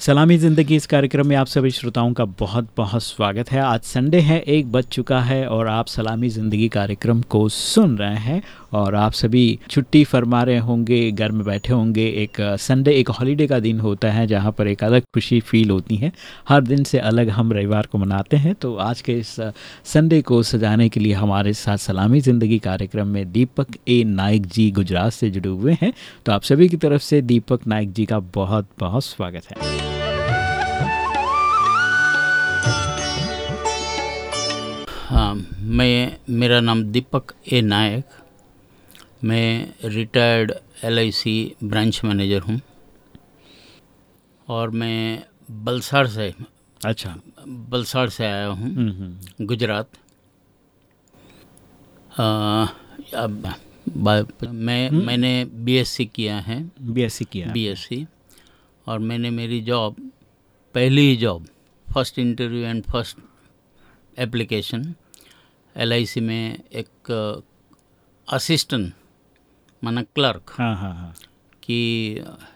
सलामी ज़िंदगी इस कार्यक्रम में आप सभी श्रोताओं का बहुत बहुत स्वागत है। आज संडे है, एक बज चुका है और आप सलामी ज़िंदगी कार्यक्रम को सुन रहे हैं और आप सभी छुट्टी फरमा रहे होंगे, घर में बैठे होंगे। एक संडे एक हॉलीडे का दिन होता है जहाँ पर एक अलग खुशी फील होती है। हर दिन से अलग हम रविवार को मनाते हैं। तो आज के इस संडे को सजाने के लिए हमारे साथ सलामी ज़िंदगी कार्यक्रम में दीपक ए नायक जी गुजरात से जुड़े हुए हैं। तो आप सभी की तरफ़ से दीपक नायक जी का बहुत बहुत स्वागत है। हाँ मैं मेरा नाम दीपक ए नायक। मैं रिटायर्ड एलआईसी ब्रांच मैनेजर हूँ। और मैं बलसाड़ से अच्छा। बलसाड़ से आया हूँ। हम्म, हम्म, गुजरात। अब मैं मैंने बीएससी किया है। बीएससी किया। बीएससी और मैंने मेरी जॉब पहली job first interview and first application LIC में एक असिस्टेंट माना क्लर्क हाँ हाँ हाँ। की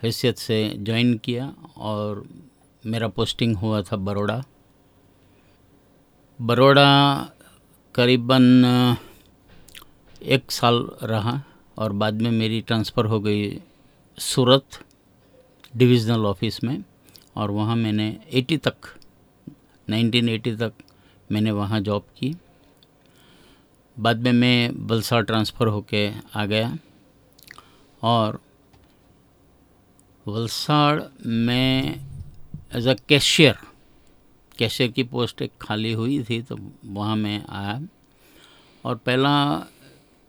हैसियत से ज्वाइन किया और मेरा पोस्टिंग हुआ था बड़ोड़ा बड़ोड़ा करीबन एक साल रहा और बाद में मेरी ट्रांसफ़र हो गई सूरत डिविज़नल ऑफ़िस में और वहाँ मैंने 80 तक 1980 तक मैंने वहाँ जॉब की। बाद में मैं बलसाड़ ट्रांसफ़र होके आ गया। और वलसाड़ में एज अ कैशियर कैशियर की पोस्ट एक खाली हुई थी तो वहाँ मैं आया। और पहला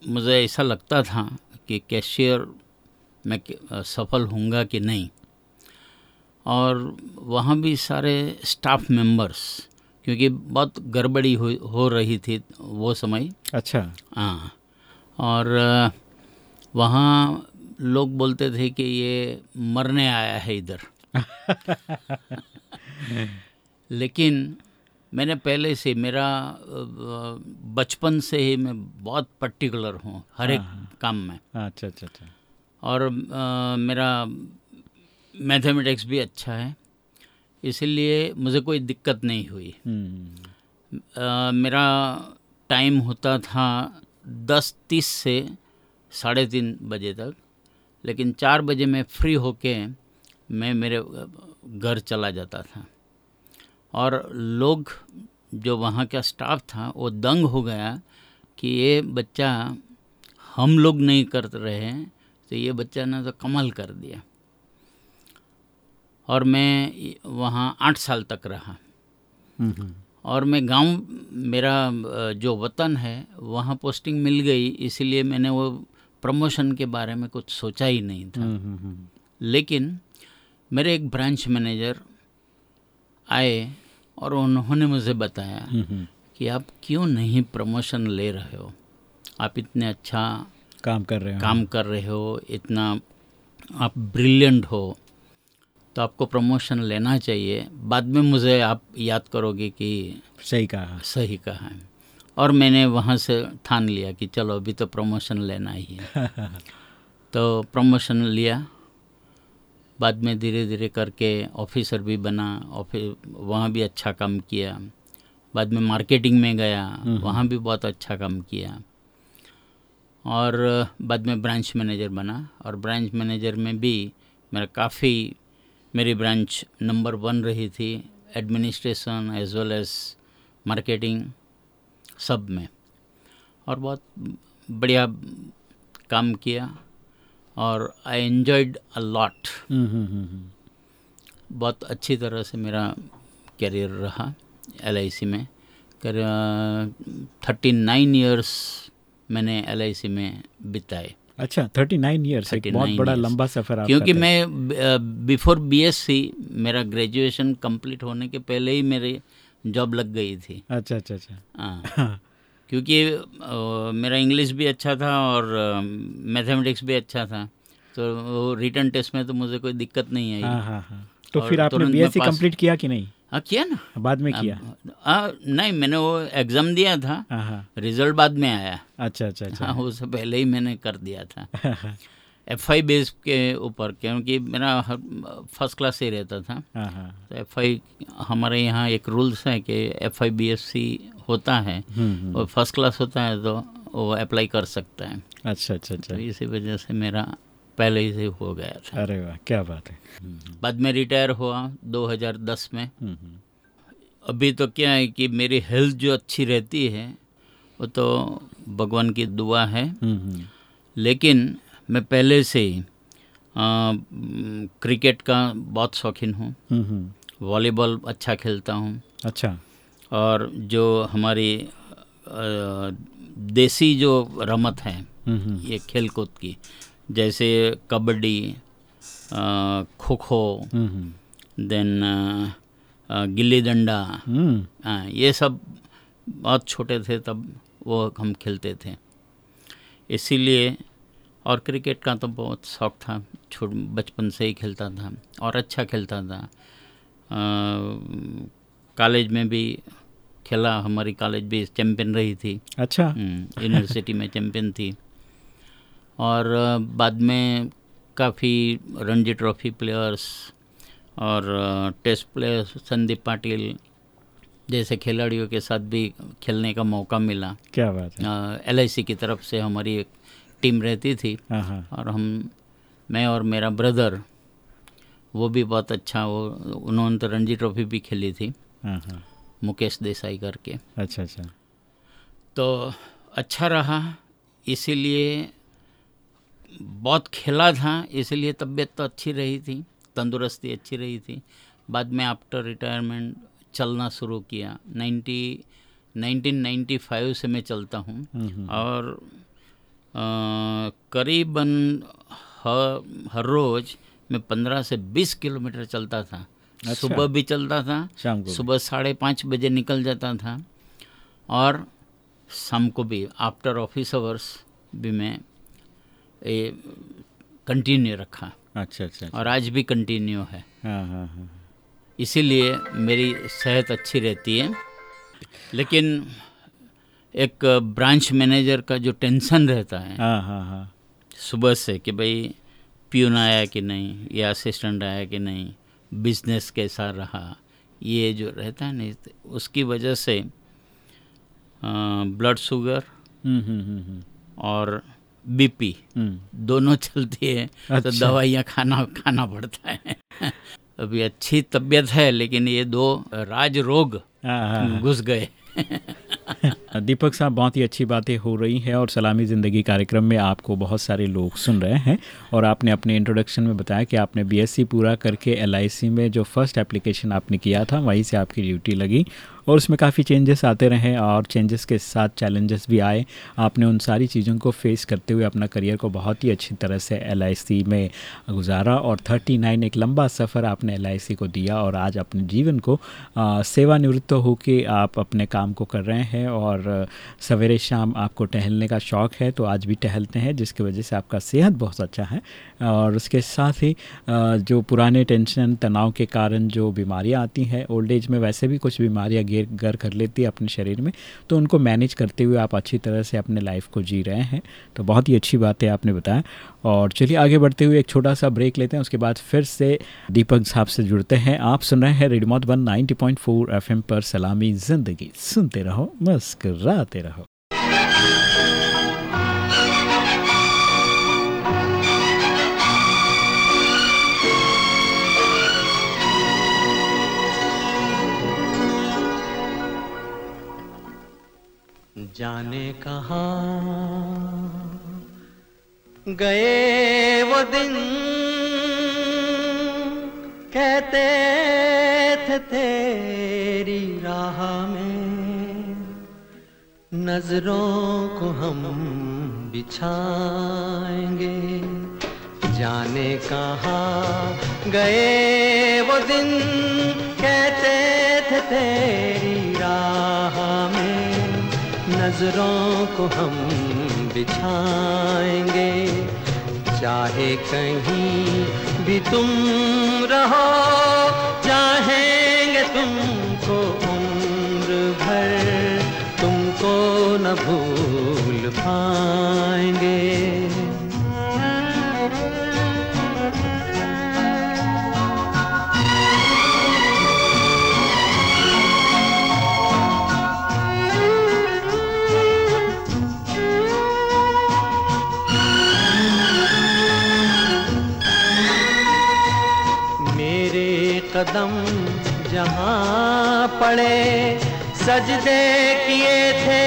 मुझे ऐसा लगता था कि कैशियर मैं सफल होऊँगा कि नहीं। और वहाँ भी सारे स्टाफ मेंबर्स क्योंकि बहुत गड़बड़ी हो हो रही थी वो समय। अच्छा। हाँ। और वहाँ लोग बोलते थे कि ये मरने आया है इधर। लेकिन मैंने पहले से मेरा बचपन से ही मैं बहुत पर्टिकुलर हूँ हर एक काम में। अच्छा अच्छा अच्छा। और अ, मेरा मैथमेटिक्स भी अच्छा है। इसीलिए मुझे कोई दिक्कत नहीं हुई। हम्म, अ, मेरा टाइम होता था दस तीस से साढ़े तीन बजे तक लेकिन चार बजे मैं फ्री होके मैं मेरे घर चला जाता था। और लोग जो वहाँ का स्टाफ था वो दंग हो गया कि ये बच्चा हम लोग नहीं कर रहे हैं तो ये बच्चा ने तो कमाल कर दिया। और मैं वहाँ आठ साल तक रहा। हम्म, हम्म, और मैं गाँव मेरा जो वतन है वहाँ पोस्टिंग मिल गई इसीलिए मैंने वो प्रमोशन के बारे में कुछ सोचा ही नहीं था। हम्म, लेकिन मेरे एक ब्रांच मैनेजर आए और उन्होंने मुझे बताया कि आप क्यों नहीं प्रमोशन ले रहे हो? आप इतने अच्छा काम कर रहे हो। काम कर रहे हो इतना आप ब्रिलियंट हो। तो आपको प्रमोशन लेना चाहिए। बाद में मुझे आप याद करोगे कि सही कहा। सही कहा है। और मैंने वहाँ से ठान लिया कि चलो अभी तो प्रमोशन लेना ही है। तो प्रमोशन लिया। बाद में धीरे धीरे करके ऑफिसर भी बना ऑफ़िस वहाँ भी अच्छा काम किया। बाद में मार्केटिंग में गया वहाँ भी बहुत अच्छा काम किया। और बाद में ब्रांच मैनेजर बना। और ब्रांच मैनेजर में भी मेरा काफ़ी मेरी ब्रांच नंबर वन रही थी administration as well as marketing सब में। और बहुत बढ़िया काम किया और आई एन्जॉयड अ लॉट बहुत अच्छी तरह से मेरा करियर रहा एलआईसी में। कर थर्टी नाइन ईयर्स मैंने एलआईसी में बिताए। अच्छा थर्टी नाइन ईयर्स एक बहुत बड़ा. लंबा सफ़र आपका क्योंकि मैं बिफोर बीएससी मेरा ग्रेजुएशन कंप्लीट होने के पहले ही मेरी जॉब लग गई थी। अच्छा अच्छा अच्छा। हाँ। क्योंकि मेरा इंग्लिश भी अच्छा था और मैथमेटिक्स भी अच्छा था। तो रिटर्न टेस्ट में तो मुझे कोई दिक्कत नहीं आई। हाँ हाँ हाँ। तो फिर आपने बीएससी कंप्लीट किया कि नहीं? हाँ किया ना। बाद में किया? आ, नहीं मैंने वो एग्ज़ाम दिया था। हाँ हाँ। रिज़ल्ट बाद में आया। अच्छा अच्छा अच्छा। हाँ उससे पहले ही मैंने कर दिया था। एफ़ आई बेस के ऊपर क्योंकि मेरा फ़र्स्ट क्लास ही रहता था। हाँ हाँ। तो एफ़ आई हमारे यहाँ एक रूल्स है कि F I B S C होता है। हम्म, हम्म। और फ़र्स्ट क्लास होता है तो वो अप्लाई कर सकता है। अच्छा अच्छा अच्छा। तो इसी वजह से मेरा पहले ही से हो गया था अरे वाह क्या बात है बाद में रिटायर हुआ 2010 में हम्म, हम्म। अभी तो क्या है कि मेरी हेल्थ जो अच्छी रहती है वो तो भगवान की दुआ है हम्म। लेकिन मैं पहले से ही आ, क्रिकेट का बहुत शौकीन हूँ। वॉलीबॉल अच्छा खेलता हूँ अच्छा और जो हमारी आ, देसी जो रमत है। ये खेल कूद की जैसे कबड्डी खो खो हम्म, हम्म। देन गिल्ली डंडा हम्म, हाँ ये सब बहुत छोटे थे तब वो हम खेलते थे। इसीलिए और क्रिकेट का तो बहुत शौक था छोट बचपन से ही खेलता था और अच्छा खेलता था। कॉलेज में भी खेला हमारी कॉलेज भी चैम्पियन रही थी। अच्छा। यूनिवर्सिटी में चैम्पियन थी। और बाद में काफ़ी रणजी ट्रॉफी प्लेयर्स और टेस्ट प्लेयर्स संदीप पाटिल जैसे खिलाड़ियों के साथ भी खेलने का मौका मिला। क्या बात है। एलआईसी की तरफ़ से हमारी एक टीम रहती थी। हाँ हाँ। और हम मैं और मेरा ब्रदर वो भी बहुत अच्छा वो उन्होंने तो रणजी ट्रॉफी भी खेली थी। हाँ। मुकेश देसाई करके। अच्छा अच्छा। तो अच्छा रहा इसीलिए बहुत खेला था इसलिए तबीयत तो अच्छी रही थी तंदुरुस्ती अच्छी रही थी। बाद में आफ्टर रिटायरमेंट चलना शुरू किया। 90 1995 से मैं चलता हूँ। और करीबन हर हर रोज़ मैं 15 से 20 किलोमीटर चलता था। अच्छा। सुबह भी चलता था शाम को सुबह साढ़े पाँच बजे निकल जाता था। और शाम को भी आफ्टर ऑफ़िस आवर्स भी मैं कंटिन्यू रखा। अच्छा अच्छा अच्छा। और आज भी कंटिन्यू है। हाँ हाँ हाँ। इसीलिए मेरी सेहत अच्छी रहती है। लेकिन एक ब्रांच मैनेजर का जो टेंशन रहता है हाँ हाँ हाँ। सुबह से कि भाई प्यून आया कि नहीं या असिस्टेंट आया कि नहीं बिज़नेस कैसा रहा ये जो रहता है नहीं उसकी वजह से ब्लड शुगर हम्म हम्म हम्म हम्म, और बीपी हम्म। दोनों चलती है अच्छा। तो अच्छा। दवाइयाँ खाना खाना पड़ता है। अभी अच्छी तबीयत है लेकिन ये दो राज रोग हाँ हाँ। घुस गए। दीपक साहब बहुत ही अच्छी बातें हो रही हैं और सलामी ज़िंदगी कार्यक्रम में आपको बहुत सारे लोग सुन रहे हैं। और आपने अपने इंट्रोडक्शन में बताया कि आपने बीएससी पूरा करके एलआईसी में जो फ़र्स्ट एप्लीकेशन आपने किया था वहीं से आपकी ड्यूटी लगी। और उसमें काफ़ी चेंजेस आते रहे और चेंजेस के साथ चैलेंजेस भी आए। आपने उन सारी चीज़ों को फेस करते हुए अपना करियर को बहुत ही अच्छी तरह से एलआईसी में गुजारा और 39 एक लंबा सफ़र आपने एलआईसी को दिया और आज अपने जीवन को सेवानिवृत्त होकर आप अपने काम को कर रहे हैं और सवेरे शाम आपको टहलने का शौक़ है तो आज भी टहलते हैं, जिसकी वजह से आपका सेहत बहुत अच्छा है। और उसके साथ ही जो पुराने टेंशन तनाव के कारण जो बीमारियाँ आती हैं ओल्ड एज में वैसे भी कुछ बीमारियाँ घेर घर कर लेती है अपने शरीर में तो उनको मैनेज करते हुए आप अच्छी तरह से अपने लाइफ को जी रहे हैं। तो बहुत ही अच्छी बात है आपने बताया। और चलिए आगे बढ़ते हुए एक छोटा सा ब्रेक लेते हैं, उसके बाद फिर से दीपक साहब से जुड़ते हैं। आप सुन रहे हैं रेडमोट वन नाइनटी पॉइंट पर सलामी ज़िंदगी। सुनते रहो, मुस्कराते रहो। जाने कहा। गए वो दिन, कहते थे तेरी राह में, नज़रों को हम बिछाएँगे। जाने कहा गए वो दिन, कहते थे तेरी नज़रों को हम बिछाएँगे। चाहे कहीं भी तुम रहो, चाहेंगे तुमको उम्र भर, तुमको न भूल पाएँगे। पड़े। सजदे किए थे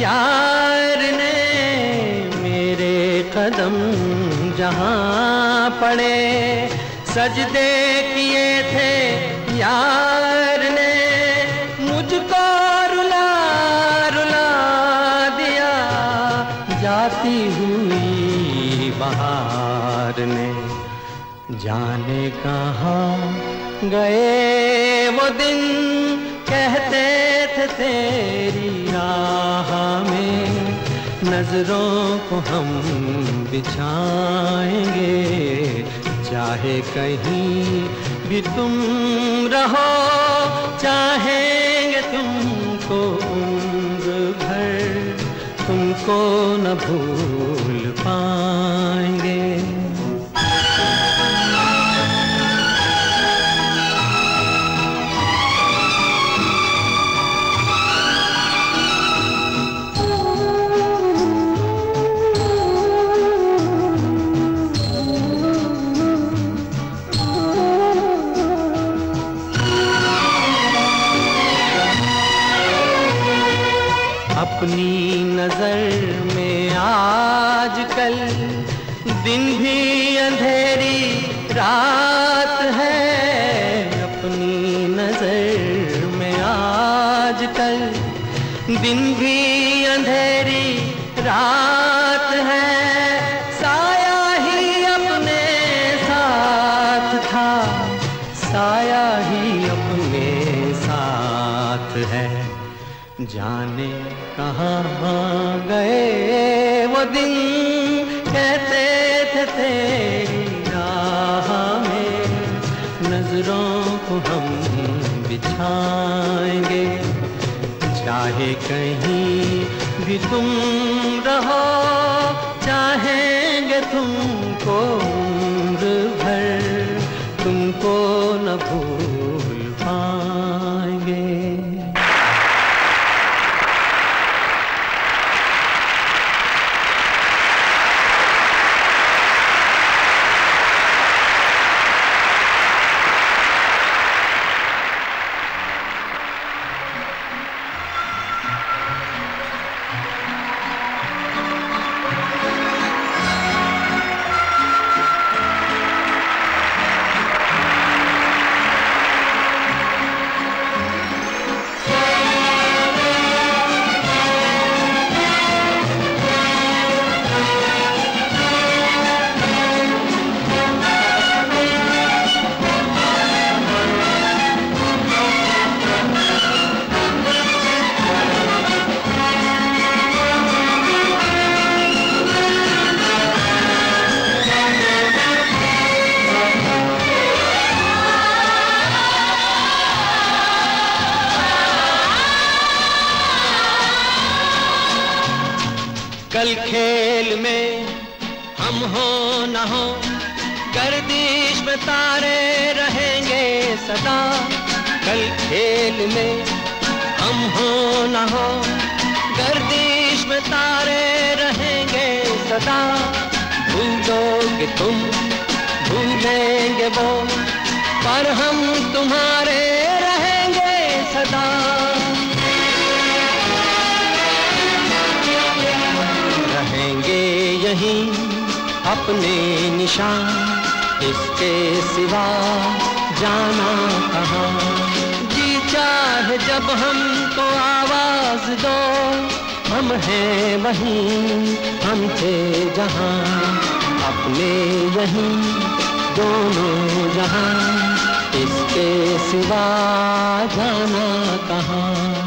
यार ने, मेरे कदम जहाँ पड़े। सजदे किए थे यार ने, मुझको रुला रुला दिया। जाती हुई बहार ने, जाने कहाँ गए वो दिन? तेरी राह में नज़रों को हम बिछाएँगे। चाहे कहीं भी तुम रहो, चाहेंगे तुमको उम्र भर, तुमको न भूल पाएँगे। दिन कहते थे तेरी राह में। नज़रों को हम बिछाएँगे। चाहे कहीं भी तुम भूलोगे तुम भूल भूलेंगे वो। पर हम तुम्हारे रहेंगे सदा। रहेंगे यहीं अपने निशान, इसके सिवा जाना कहाँ। जी चाहे जब हमको आवाज़ दो, हम हैं वहीं हम थे जहाँ अपने यही दोनों जहाँ इसके सिवा जाना कहाँ।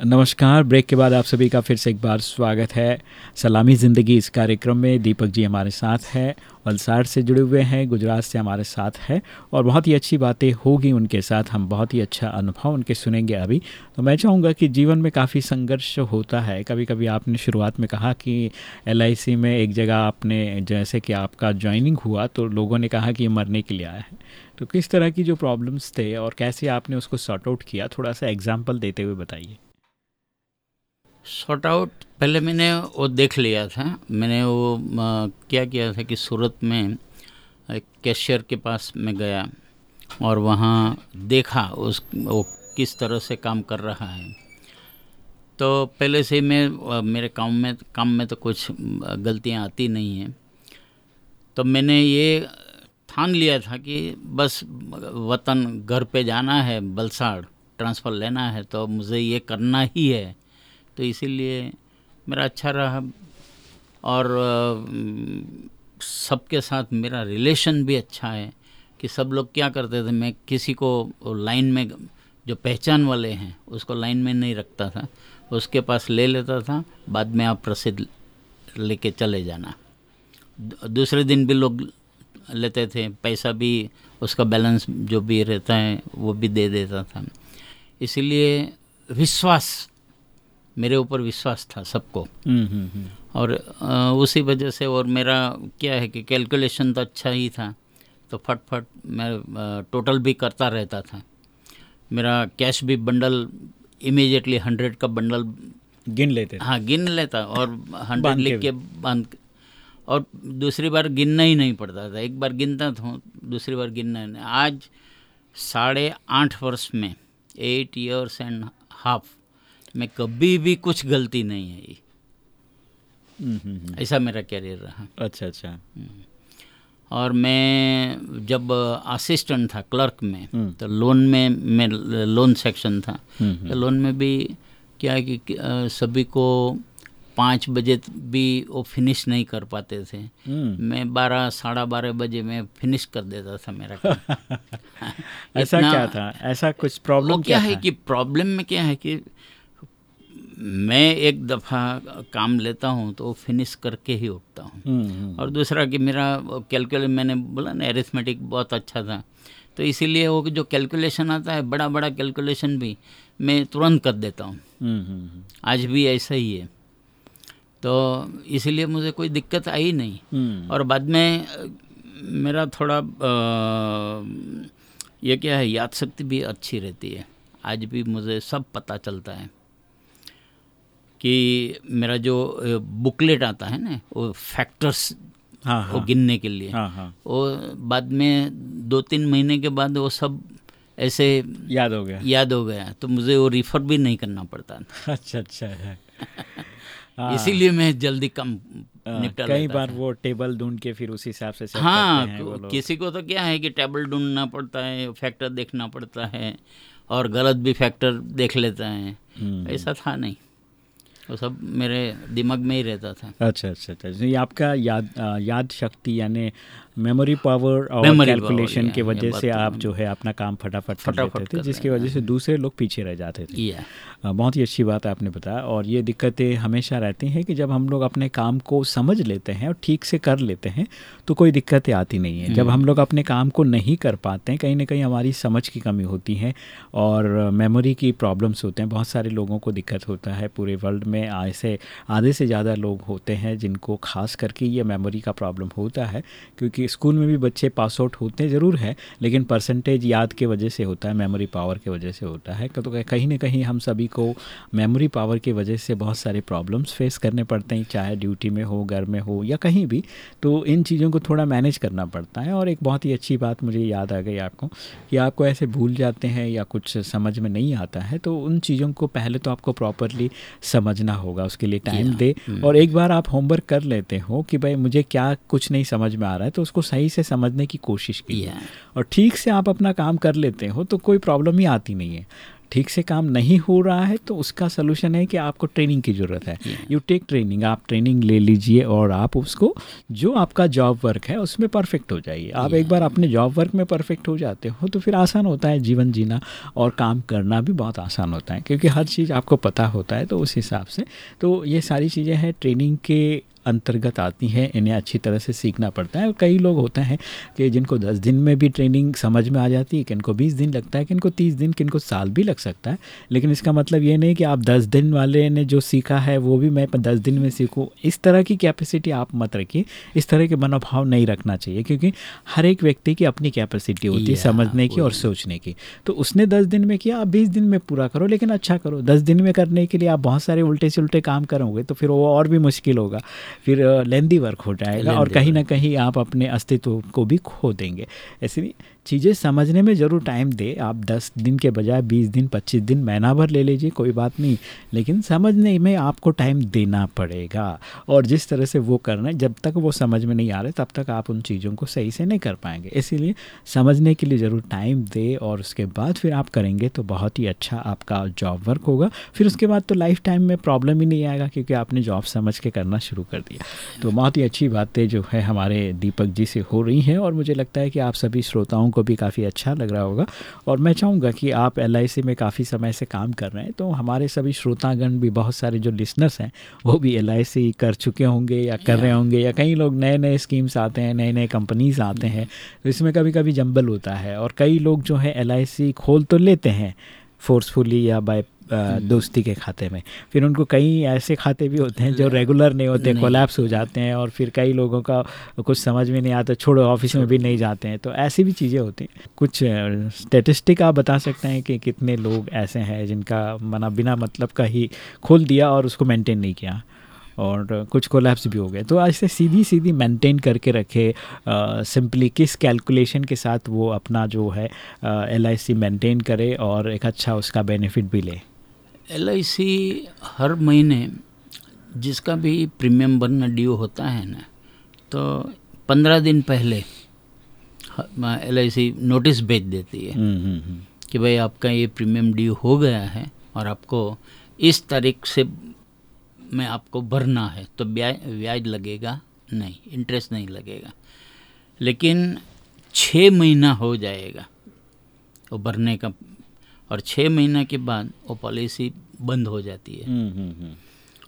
नमस्कार। ब्रेक के बाद आप सभी का फिर से एक बार स्वागत है। सलामी ज़िंदगी इस कार्यक्रम में दीपक जी हमारे साथ हैं, वलसाड़ से जुड़े हुए हैं, गुजरात से हमारे साथ है और बहुत ही अच्छी बातें होगी उनके साथ। हम बहुत ही अच्छा अनुभव उनके सुनेंगे अभी। तो मैं चाहूँगा कि जीवन में काफ़ी संघर्ष होता है। कभी कभी आपने शुरुआत में कहा कि LIC में एक जगह आपने, जैसे कि आपका ज्वाइनिंग हुआ तो लोगों ने कहा कि ये मरने के लिए आया है। तो किस तरह की जो प्रॉब्लम्स थे और कैसे आपने उसको सॉर्ट आउट किया, थोड़ा सा एग्ज़ाम्पल देते हुए बताइए। शॉर्ट आउट पहले मैंने वो देख लिया था। मैंने वो क्या किया था कि सूरत में एक कैशियर के पास मैं गया और वहाँ देखा उस, वो किस तरह से काम कर रहा है। तो पहले से मैं मेरे काम में काम में तो कुछ गलतियाँ आती नहीं हैं। तो मैंने ये ठान लिया था कि बस वतन घर पे जाना है, बलसाड़ ट्रांसफ़र लेना है तो मुझे ये करना ही है। तो इसीलिए मेरा अच्छा रहा। और सबके साथ मेरा रिलेशन भी अच्छा है कि सब लोग क्या करते थे, मैं किसी को लाइन में जो पहचान वाले हैं, उसको लाइन में नहीं रखता था। उसके पास ले लेता था, बाद में आप प्रसिद्ध लेके चले जाना। दूसरे दिन भी लोग लेते थे, पैसा भी, उसका बैलेंस जो भी रहता है, वो भी दे देता था। इसीलिए विश्वास मेरे ऊपर विश्वास था सबको। हम्म, हम्म, हम्म। और उसी वजह से और मेरा क्या है कि कैलकुलेशन तो अच्छा ही था तो फट फट मैं टोटल भी करता रहता था। मेरा कैश भी बंडल इमीडिएटली हंड्रेड का बंडल गिन लेते हाँ गिन लेता और हंड्रेड लिख के बाँध और दूसरी बार गिनना ही नहीं पड़ता था। एक बार गिनता था दूसरी बार गिनना नहीं। आज साढ़े आठ वर्ष में एट ईयर्स एंड हाफ़ मैं कभी भी कुछ गलती नहीं है हम्म, हम्म, हम्म। ऐसा मेरा कैरियर रहा। अच्छा अच्छा। और मैं जब असिस्टेंट था क्लर्क में तो लोन में मैं लोन सेक्शन था। तो लोन में भी क्या है कि सभी को पाँच बजे भी वो फिनिश नहीं कर पाते थे। मैं बारह साढ़े बारह बजे में फिनिश कर देता था मेरा ऐसा क्या था? ऐसा कुछ प्रॉब्लम क्या, क्या है कि प्रॉब्लम में क्या है कि मैं एक दफ़ा काम लेता हूँ तो फिनिश करके ही उठता हूँ। हम्म, हम्म। और दूसरा कि मेरा कैलकुलेट मैंने बोला ना एरिथमेटिक बहुत अच्छा था। तो इसीलिए वो जो कैलकुलेशन आता है बड़ा बड़ा कैलकुलेशन भी मैं तुरंत कर देता हूँ। हम्म, आज भी ऐसा ही है। तो इसीलिए मुझे कोई दिक्कत आई नहीं। और बाद में मेरा थोड़ा ये क्या है याद शक्ति भी अच्छी रहती है। आज भी मुझे सब पता चलता है। कि मेरा जो बुकलेट आता है ना वो फैक्टर्स हाँ, हाँ, वो गिनने के लिए। हाँ, हाँ, वो बाद में दो तीन महीने के बाद वो सब ऐसे याद हो गया। याद हो गया तो मुझे वो रिफर भी नहीं करना पड़ता। अच्छा अच्छा है। हाँ, इसीलिए मैं जल्दी कम निपटा कई बार वो टेबल ढूंढ के फिर उस हिसाब से हाँ करते हैं किसी को तो क्या है कि टेबल ढूंढना पड़ता है फैक्टर देखना पड़ता है और गलत भी फैक्टर देख लेता है। हम्म। ऐसा था नहीं। वो सब मेरे दिमाग में ही रहता था। अच्छा अच्छा अच्छा। ये आपका याद याद शक्ति यानी मेमोरी पावर और कैलकुलेशन की वजह से आप जो है अपना काम फटाफट लेते थे जिसकी वजह से दूसरे लोग पीछे रह जाते थे। बहुत ही अच्छी बात आपने बताया और ये दिक्कतें हमेशा रहती हैं कि जब हम लोग अपने काम को समझ लेते हैं और ठीक से कर लेते हैं तो कोई दिक्कतें आती नहीं है। जब हम्म। हम लोग अपने काम को नहीं कर पाते हैं कहीं ना कहीं हमारी समझ की कमी होती है और मेमोरी की प्रॉब्लम्स होते हैं। बहुत सारे लोगों को दिक्कत होता है। पूरे वर्ल्ड में ऐसे आधे से ज़्यादा लोग होते हैं जिनको खास करके ये मेमोरी का प्रॉब्लम होता है क्योंकि स्कूल में भी बच्चे पास आउट होते ज़रूर हैं लेकिन परसेंटेज याद के वजह से होता है मेमोरी पावर के वजह से होता है। तो कहीं ना कहीं हम सभी को मेमोरी पावर की वजह से बहुत सारे प्रॉब्लम्स फेस करने पड़ते हैं चाहे ड्यूटी में हो घर में हो या कहीं भी। तो इन चीज़ों को थोड़ा मैनेज करना पड़ता है और एक बहुत ही अच्छी बात मुझे याद आ गई आपको कि आपको ऐसे भूल जाते हैं या कुछ समझ में नहीं आता है तो उन चीज़ों को पहले तो आपको प्रॉपरली समझना होगा उसके लिए टाइम दे। हम्म। और एक बार आप होमवर्क कर लेते हो कि भाई मुझे क्या कुछ नहीं समझ में आ रहा है तो उसको सही से समझने की कोशिश की और ठीक से आप अपना काम कर लेते हो तो कोई प्रॉब्लम ही आती नहीं है। ठीक से काम नहीं हो रहा है तो उसका सोल्यूशन है कि आपको ट्रेनिंग की ज़रूरत है। यू टेक ट्रेनिंग आप ट्रेनिंग ले लीजिए और आप उसको जो आपका जॉब वर्क है उसमें परफेक्ट हो जाइए। आप एक बार अपने जॉब वर्क में परफेक्ट हो जाते हो तो फिर आसान होता है जीवन जीना और काम करना भी बहुत आसान होता है। क्योंकि हर चीज़ आपको पता होता है तो उस हिसाब से। तो ये सारी चीज़ें हैं ट्रेनिंग के अंतर्गत आती हैं इन्हें अच्छी तरह से सीखना पड़ता है। और कई लोग होते हैं कि जिनको 10 दिन में भी ट्रेनिंग समझ में आ जाती है किनको 20 दिन लगता है किनको 30 दिन किनको साल भी लग सकता है। लेकिन इसका मतलब ये नहीं कि आप 10 दिन वाले ने जो सीखा है वो भी मैं 10 दिन में सीखूँ। इस तरह की कैपेसिटी आप मत रखिए। इस तरह के मनोभाव नहीं रखना चाहिए क्योंकि हर एक व्यक्ति की अपनी कैपेसिटी होती है समझने की और सोचने की। तो उसने दस दिन में किया आप बीस दिन में पूरा करो लेकिन अच्छा करो। दस दिन में करने के लिए आप बहुत सारे उल्टे से उल्टे काम करोगे तो फिर वो और भी मुश्किल होगा। फिर लेंदी वर्क हो जाएगा और कहीं ना कहीं आप अपने अस्तित्व को भी खो देंगे। ऐसे चीज़ें समझने में ज़रूर टाइम दे। आप दस दिन के बजाय बीस दिन, पच्चीस दिन महीना भर ले लीजिए, कोई बात नहीं। लेकिन समझने में आपको टाइम देना पड़ेगा। और जिस तरह से वो करना है, जब तक वो समझ में नहीं आ रहे, तब तक आप उन चीज़ों को सही से नहीं कर पाएँगे। इसीलिए समझने के लिए ज़रूर टाइम दे और उसके बाद फिर आप करेंगे तो बहुत ही अच्छा आपका जॉब वर्क होगा। फिर उसके बाद तो लाइफ टाइम में प्रॉब्लम ही नहीं आएगा, क्योंकि आपने जॉब समझ के करना शुरू कर दिया। तो बहुत ही अच्छी बातें जो है हमारे दीपक जी से हो रही हैं और मुझे लगता है कि आप सभी श्रोताओं को भी काफ़ी अच्छा लग रहा होगा और मैं चाहूँगा कि आप एलआईसी में काफ़ी समय से काम कर रहे हैं तो हमारे सभी श्रोतागण भी बहुत सारे जो लिसनर्स हैं वो भी एलआईसी कर चुके होंगे या कर रहे होंगे या कई लोग नए नए स्कीम्स आते हैं नए नए कंपनीज़ आते हैं तो इसमें कभी कभी जंबल होता है और कई लोग जो है एल खोल तो लेते हैं फोर्सफुली या बाय। दोस्ती के खाते में। फिर उनको कई ऐसे खाते भी होते हैं जो रेगुलर नहीं होते कोलैप्स हो जाते हैं और फिर कई लोगों का कुछ समझ में नहीं आता छोड़ो ऑफ़िस में भी नहीं जाते हैं। तो ऐसी भी चीज़ें होती हैं। कुछ स्टेटिस्टिक आप बता सकते हैं कि कितने लोग ऐसे हैं जिनका मना बिना मतलब का ही खोल दिया और उसको मेंटेन नहीं किया? और कुछ कोलैप्स भी हो गए। तो ऐसे सीधी सीधी मेंटेन करके रखे सिंपली किस कैलकुलेशन के साथ वो अपना जो है एल आई सी मेंटेन करे और एक अच्छा उसका बेनिफिट भी ले। एलआईसी हर महीने जिसका भी प्रीमियम बनना ड्यू होता है ना तो पंद्रह दिन पहले एलआईसी नोटिस भेज देती है हम्म, हम्म, हम्म। कि भाई आपका ये प्रीमियम ड्यू हो गया है और आपको इस तारीख से में आपको भरना है तो ब्याज ब्याज लगेगा नहीं इंटरेस्ट नहीं लगेगा लेकिन छः महीना हो जाएगा वो भरने का और छः महीना के बाद वो पॉलिसी बंद हो जाती है। हम्म, हम्म, हम्म।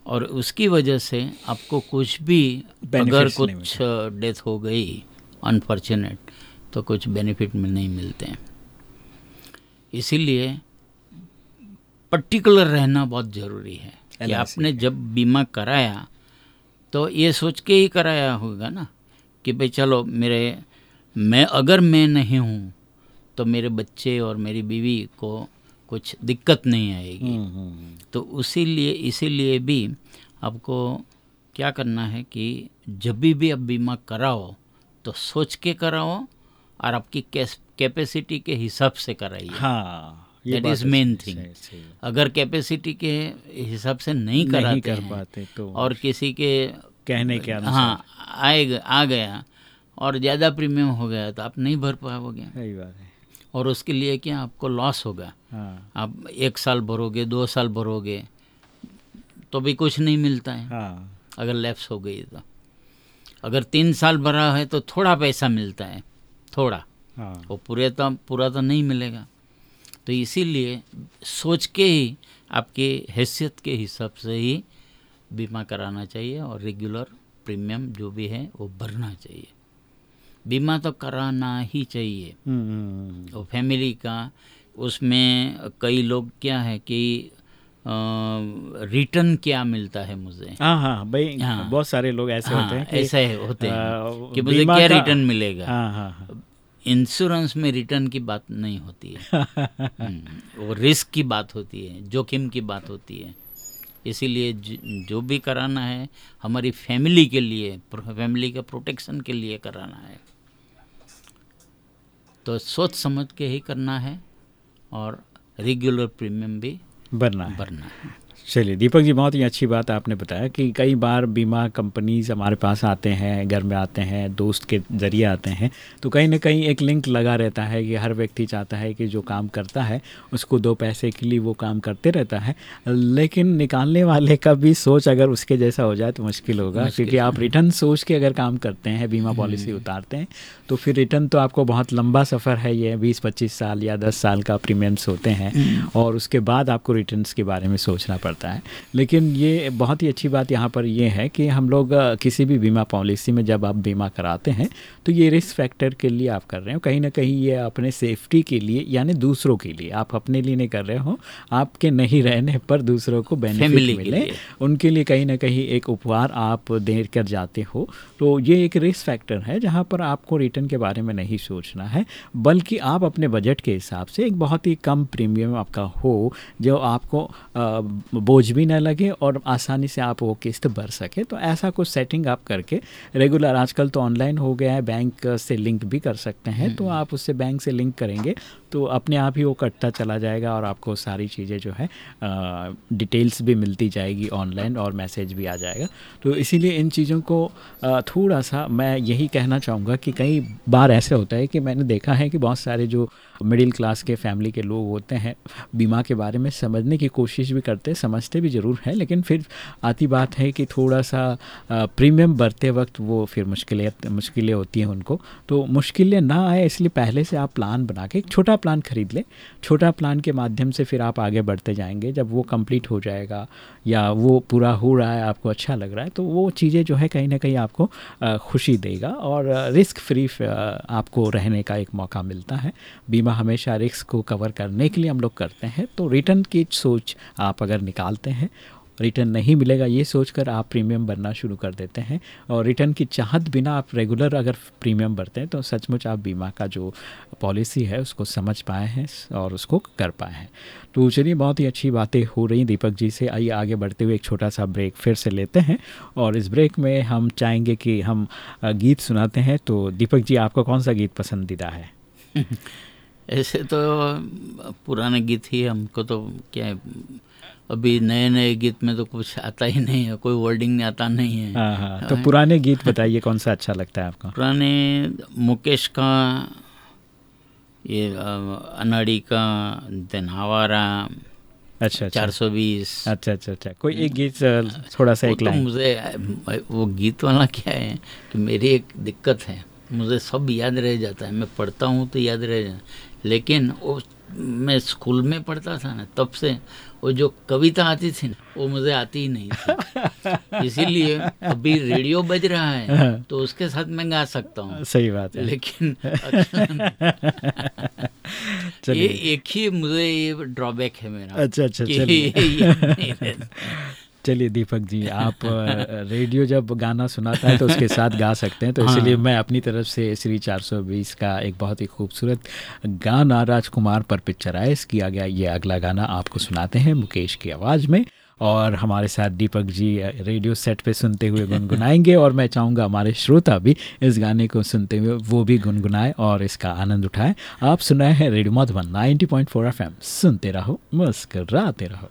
और उसकी वजह से आपको कुछ भी अगर कुछ डेथ हो गई अनफॉर्चुनेट तो कुछ बेनिफिट में नहीं मिलते हैं। इसीलिए पर्टिकुलर रहना बहुत ज़रूरी है कि आपने जब बीमा कराया तो ये सोच के ही कराया होगा ना कि भाई चलो मेरे मैं अगर मैं नहीं हूँ तो मेरे बच्चे और मेरी बीवी को कुछ दिक्कत नहीं आएगी। हम्म, हम्म, हम्म। तो उसी लिए इसीलिए भी आपको क्या करना है कि जब भी भी आप बीमा कराओ तो सोच के कराओ और आपकी कैपेसिटी के हिसाब से कराइए। हाँ दैट इज़ मेन थिंग अगर कैपेसिटी के हिसाब से नहीं कराते नहीं कर पाते तो और किसी के कहने के हाँ आएगा आ गया और ज़्यादा प्रीमियम हो गया तो आप नहीं भर पाओगे। सही बात है। और उसके लिए क्या आपको लॉस होगा हाँ। आप एक साल भरोगे दो साल भरोगे तो भी कुछ नहीं मिलता है हाँ। अगर लैप्स हो गई तो अगर तीन साल भरा है तो थोड़ा पैसा मिलता है थोड़ा हाँ। वो पूरे तो पूरा तो नहीं मिलेगा तो इसीलिए सोच के ही आपके हैसियत के हिसाब से ही बीमा कराना चाहिए और रेगुलर प्रीमियम जो भी है वो भरना चाहिए बीमा तो कराना ही चाहिए। तो फैमिली का उसमें कई लोग क्या है कि रिटर्न क्या मिलता है मुझे? हाँ हाँ भाई हाँ, बहुत सारे लोग ऐसे हाँ, होते हैं ऐसे होते हैं कि मुझे क्या रिटर्न मिलेगा? हाँ, हाँ, हाँ. इंश्योरेंस में रिटर्न की बात नहीं होती है। वो रिस्क की बात होती है जोखिम की बात होती है। इसीलिए जो भी कराना है हमारी फैमिली के लिए फैमिली का प्रोटेक्शन के लिए कराना है। तो सोच समझ के ही करना है और रेगुलर प्रीमियम भी भरना है। भरना है। चलिए दीपक जी बहुत ही अच्छी बात आपने बताया कि कई बार बीमा कंपनीज़ हमारे पास आते हैं घर में आते हैं दोस्त के ज़रिए आते हैं तो कहीं ना कहीं एक लिंक लगा रहता है कि हर व्यक्ति चाहता है कि जो काम करता है उसको दो पैसे के लिए वो काम करते रहता है लेकिन निकालने वाले का भी सोच अगर उसके जैसा हो जाए तो मुश्किल होगा क्योंकि आप रिटर्न सोच के अगर काम करते हैं बीमा पॉलिसी हम्म। उतारते हैं तो फिर रिटर्न तो आपको बहुत लंबा सफ़र है ये बीस पच्चीस साल या दस साल का प्रीमियम्स होते हैं हम्म। और उसके बाद आपको रिटर्न के बारे में सोचना पड़ता पड़ता है। लेकिन ये बहुत ही अच्छी बात यहाँ पर ये है कि हम लोग किसी भी बीमा पॉलिसी में जब आप बीमा कराते हैं तो ये रिस्क फैक्टर के लिए आप कर रहे हो। कहीं ना कहीं ये अपने सेफ्टी के लिए यानी दूसरों के लिए। आप अपने लिए नहीं कर रहे हो आपके नहीं रहने पर दूसरों को बेनिफिट मिले। उनके लिए कहीं ना कहीं एक उपहार आप दे कर जाते हो। तो ये एक रिस्क फैक्टर है जहाँ पर आपको रिटर्न के बारे में नहीं सोचना है। बल्कि आप अपने बजट के हिसाब से एक बहुत ही कम प्रीमियम आपका हो जो आपको बोझ भी ना लगे और आसानी से आप वो किस्त भर सके। तो ऐसा कुछ सेटिंग आप करके रेगुलर आजकल तो ऑनलाइन हो गया है बैंक से लिंक भी कर सकते हैं। तो हम्म। आप उससे बैंक से लिंक करेंगे तो अपने आप ही वो कटता चला जाएगा और आपको सारी चीज़ें जो है डिटेल्स भी मिलती जाएगी ऑनलाइन और मैसेज भी आ जाएगा। तो इसीलिए इन चीज़ों को थोड़ा सा मैं यही कहना चाहूँगा कि कई बार ऐसे होता है कि मैंने देखा है कि बहुत सारे जो मिडिल क्लास के फैमिली के लोग होते हैं बीमा के बारे में समझने की कोशिश भी करते हैं समझते भी ज़रूर हैं, लेकिन फिर आती बात है कि थोड़ा सा प्रीमियम भरते वक्त वो फिर मुश्किलें मुश्किलें होती हैं उनको। तो मुश्किलें ना आए इसलिए पहले से आप प्लान बना के एक छोटा प्लान खरीद लें। छोटा प्लान के माध्यम से फिर आप आगे बढ़ते जाएँगे। जब वो कंप्लीट हो जाएगा या वो पूरा हो रहा है, आपको अच्छा लग रहा है तो वो चीज़ें जो है कहीं ना कहीं आपको खुशी देगा और रिस्क फ्री आपको रहने का एक मौका मिलता है। बीमा हमेशा रिस्क को कवर करने के लिए हम लोग करते हैं। तो रिटर्न की सोच आप अगर निकालते हैं। रिटर्न नहीं मिलेगा, ये सोचकर आप प्रीमियम भरना शुरू कर देते हैं। और रिटर्न की चाहत बिना आप रेगुलर अगर प्रीमियम भरते हैं तो सचमुच आप बीमा का जो पॉलिसी है, उसको समझ पाए हैं और उसको कर पाए हैं। तो चलिए, बहुत ही अच्छी बातें हो रही दीपक जी से। आइए, आगे बढ़ते हुए एक छोटा सा ब्रेक फिर से लेते हैं। और इस ब्रेक में हम चाहेंगे कि हम गीत सुनाते हैं। तो दीपक जी, आपका कौन सा गीत पसंदीदा है? ऐसे तो पुराने गीत ही हमको तो क्या है अभी नए नए गीत में तो कुछ आता ही नहीं है कोई वर्डिंग नहीं आता नहीं है। हाँ हाँ। तो पुराने गीत बताइए कौन सा अच्छा लगता है आपको? पुराने मुकेश का ये अनाड़ी का देनावारा अच्छा, अच्छा। चार सौ बीस। अच्छा अच्छा अच्छा। कोई एक गीत थोड़ा सा एक तो मुझे वो गीत वाला क्या है कि मेरी एक दिक्कत है मुझे सब याद रह जाता है। मैं पढ़ता हूँ तो याद रह जाता लेकिन वो मैं स्कूल में पढ़ता था ना तब से वो जो कविता आती थी ना वो मुझे आती ही नहीं थी। इसीलिए अभी रेडियो बज रहा है हाँ। तो उसके साथ मैं गा सकता हूँ। सही बात है। लेकिन ये एक ही मुझे ये ड्रॉबैक है मेरा अच्छा अच्छा चलिए। चलिए दीपक जी आप रेडियो जब गाना सुनाता है तो उसके साथ गा सकते हैं तो हाँ। इसलिए मैं अपनी तरफ़ से श्री 420 का एक बहुत ही खूबसूरत गाना राजकुमार पर पिक्चर पिक्चराइज किया गया। ये अगला गाना आपको सुनाते हैं मुकेश की आवाज़ में और हमारे साथ दीपक जी रेडियो सेट पे सुनते हुए गुनगुनाएँगे और मैं चाहूँगा हमारे श्रोता भी इस गाने को सुनते हुए वो भी गुनगुनाए और इसका आनंद उठाए। आप सुनाए हैं रेडियो मधुबन 90.4 पॉइंट सुनते रहो मुस्कराते रहो।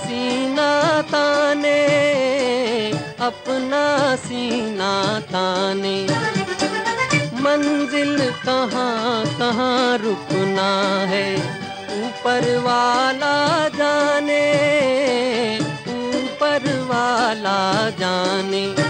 सीना ताने, अपना सीना ताने। मंजिल कहाँ कहाँ रुकना है? ऊपर वाला जाने, ऊपर वाला जाने।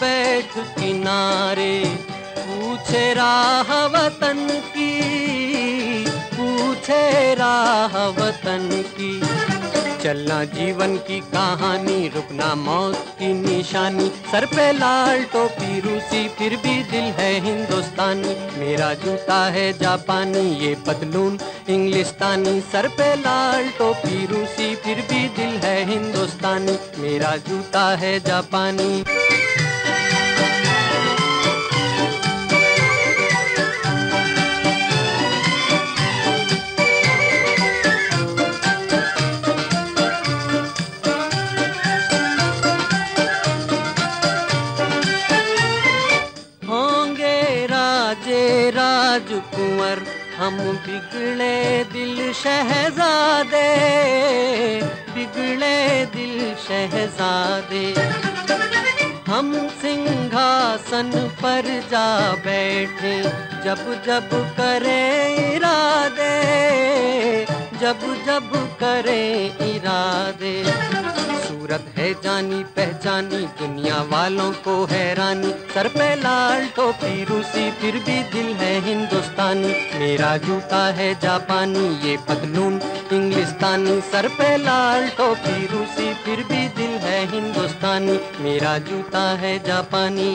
बैठ किनारे, पूछे राह वतन की, पूछे राह वतन की। चलना जीवन की कहानी, रुकना मौत की निशानी। सर पे लाल टोपी, रूसी फिर भी दिल है हिंदुस्तानी। मेरा जूता है जापानी, ये पतलून इंग्लिस्तानी। सर पे लाल टोपी, रूसी फिर भी दिल है हिंदुस्तानी। मेरा जूता है जापानी। हम बिगड़े दिल शहजादे, बिगड़े दिल शहजादे। हम सिंहासन पर जा बैठे, जब जब करें इरादे, जब जब करें इरादे। सूरत है जानी, पहचानी, दुनिया वालों को हैरानी। सर पे लाल टोपी, रूसी, फिर भी दिल है हिंदुस्तानी। मेरा जूता है जापानी, ये पतलून इंग्लिस्तानी। सर पे लाल टोपी, रूसी, फिर भी दिल है हिंदुस्तानी। मेरा जूता है जापानी।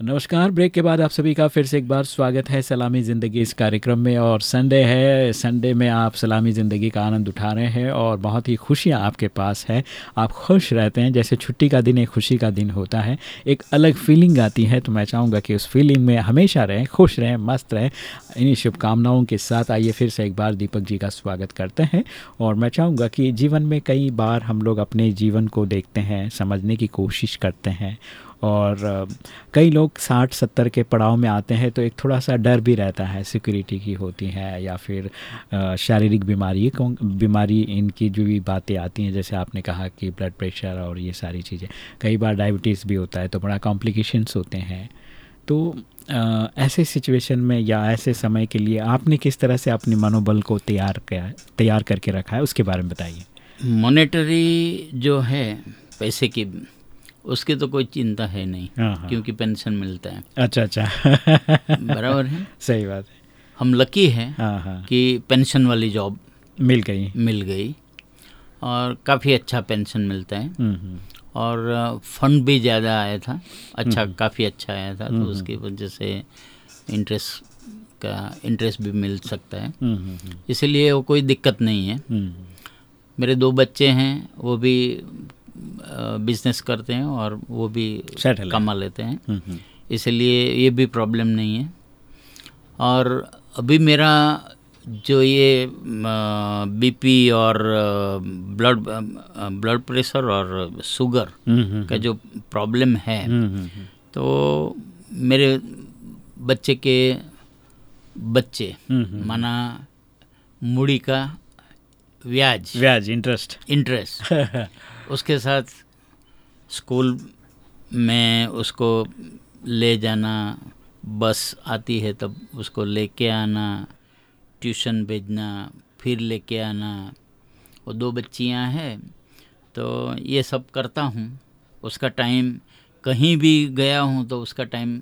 नमस्कार, ब्रेक के बाद आप सभी का फिर से एक बार स्वागत है सलामी ज़िंदगी इस कार्यक्रम में और संडे है, संडे में आप सलामी ज़िंदगी का आनंद उठा रहे हैं और बहुत ही खुशियाँ आपके पास है। आप खुश रहते हैं, जैसे छुट्टी का दिन एक खुशी का दिन होता है, एक अलग फीलिंग आती है तो मैं चाहूँगा कि उस फीलिंग में हमेशा रहें, खुश रहें, मस्त रहें। इन्हीं शुभकामनाओं के साथ आइए फिर से एक बार दीपक जी का स्वागत करते हैं और मैं चाहूँगा कि जीवन में कई बार हम लोग अपने जीवन को देखते हैं, समझने की कोशिश करते हैं और कई लोग साठ सत्तर के पड़ाव में आते हैं तो एक थोड़ा सा डर भी रहता है सिक्योरिटी की होती है या फिर शारीरिक बीमारी बीमारी इनकी जो भी बातें आती हैं जैसे आपने कहा कि ब्लड प्रेशर और ये सारी चीज़ें कई बार डायबिटीज़ भी होता है तो बड़ा कॉम्प्लिकेशंस होते हैं। तो अ, ऐसे सिचुएशन में या ऐसे समय के लिए आपने किस तरह से अपने मनोबल को तैयार किया तैयार करके रखा है उसके बारे में बताइए। मॉनेटरी जो है पैसे की उसकी तो कोई चिंता है नहीं हाँ, हाँ। क्योंकि पेंशन मिलता है। अच्छा अच्छा। बराबर है? सही बात है। हम लकी हैं हाँ कि पेंशन वाली जॉब मिल गई। मिल गई और काफ़ी अच्छा पेंशन मिलता है। हम्म, हम्म, और फंड भी ज़्यादा आया था। अच्छा काफ़ी अच्छा आया था तो उसकी वजह से इंटरेस्ट का इंटरेस्ट भी मिल सकता है। हम्म, हम्म, हम्म, इसीलिए वो कोई दिक्कत नहीं है। हम्म, मेरे दो बच्चे हैं वो भी बिज़नेस करते हैं और वो भी कमा लेते हैं। हम्म, हम्म, इसलिए ये भी प्रॉब्लम नहीं है। और अभी मेरा जो ये बीपी और ब्लड ब्लड प्रेशर और शुगर हम्म, का जो प्रॉब्लम है तो मेरे बच्चे के बच्चे। माना मुड़ी का ब्याज ब्याज इंटरेस्ट इंटरेस्ट उसके साथ स्कूल में उसको ले जाना बस आती है तब उसको लेके आना ट्यूशन भेजना फिर लेके आना। वो दो बच्चियाँ हैं तो ये सब करता हूँ। उसका टाइम कहीं भी गया हूँ तो उसका टाइम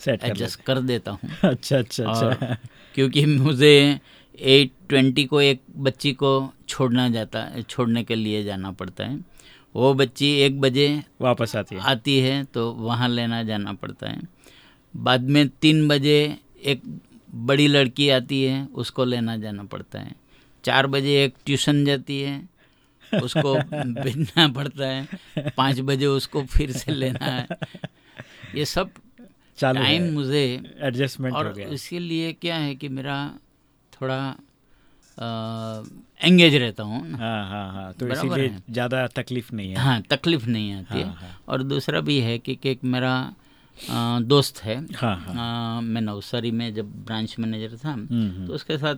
सेट एडजस्ट कर देता हूँ। अच्छा अच्छा अच्छा। क्योंकि मुझे एट ट्वेंटी को एक बच्ची को छोड़ना जाता छोड़ने के लिए जाना पड़ता है। वो बच्ची एक बजे वापस आती है। आती है तो वहाँ लेना जाना पड़ता है। बाद में तीन बजे एक बड़ी लड़की आती है उसको लेना जाना पड़ता है। चार बजे एक ट्यूशन जाती है उसको भेजना पड़ता है। पाँच बजे उसको फिर से लेना है। ये सब टाइम मुझे एडजस्टमेंट हो और लिए क्या है कि मेरा थोड़ा एंगेज रहता हूँ हाँ हाँ हाँ तो इसीलिए ज़्यादा तकलीफ़ नहीं है। हाँ तकलीफ़ नहीं आती हाँ। और दूसरा भी है कि, एक मेरा अ, दोस्त है हाँ हाँ। अ, मैं नवसारी में जब ब्रांच मैनेजर था हम्म, हम्म, तो उसके साथ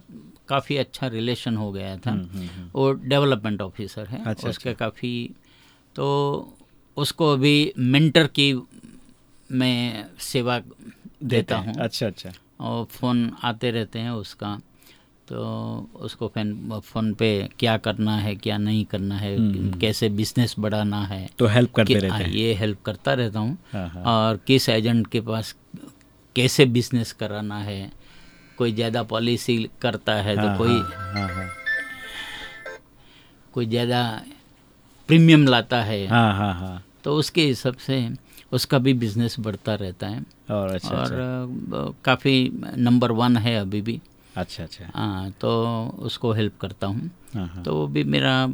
काफ़ी अच्छा रिलेशन हो गया था। हम्म, हम्म। वो डेवलपमेंट ऑफिसर है अच्छा, उसके काफ़ी तो उसको अभी मेंटर की मैं सेवा देता हूँ। अच्छा अच्छा। और फ़ोन आते रहते हैं उसका। तो उसको फ़ैन फ़ोन पे क्या करना है क्या नहीं करना है हम्म। कैसे बिज़नेस बढ़ाना है तो हेल्प करते रहते हाँ, ये हेल्प करता रहता हूँ। हाँ, हाँ। और किस एजेंट के पास कैसे बिज़नेस कराना है कोई ज़्यादा पॉलिसी करता है तो हाँ, कोई। कोई ज़्यादा प्रीमियम लाता है। हाँ हाँ हाँ। तो उसके हिसाब से उसका भी बिज़नेस बढ़ता रहता है। और अच्छा और अच्छा। काफ़ी नंबर वन है अभी भी। अच्छा अच्छा। हाँ तो उसको हेल्प करता हूँ। हाँ हाँ। तो वो भी मेरा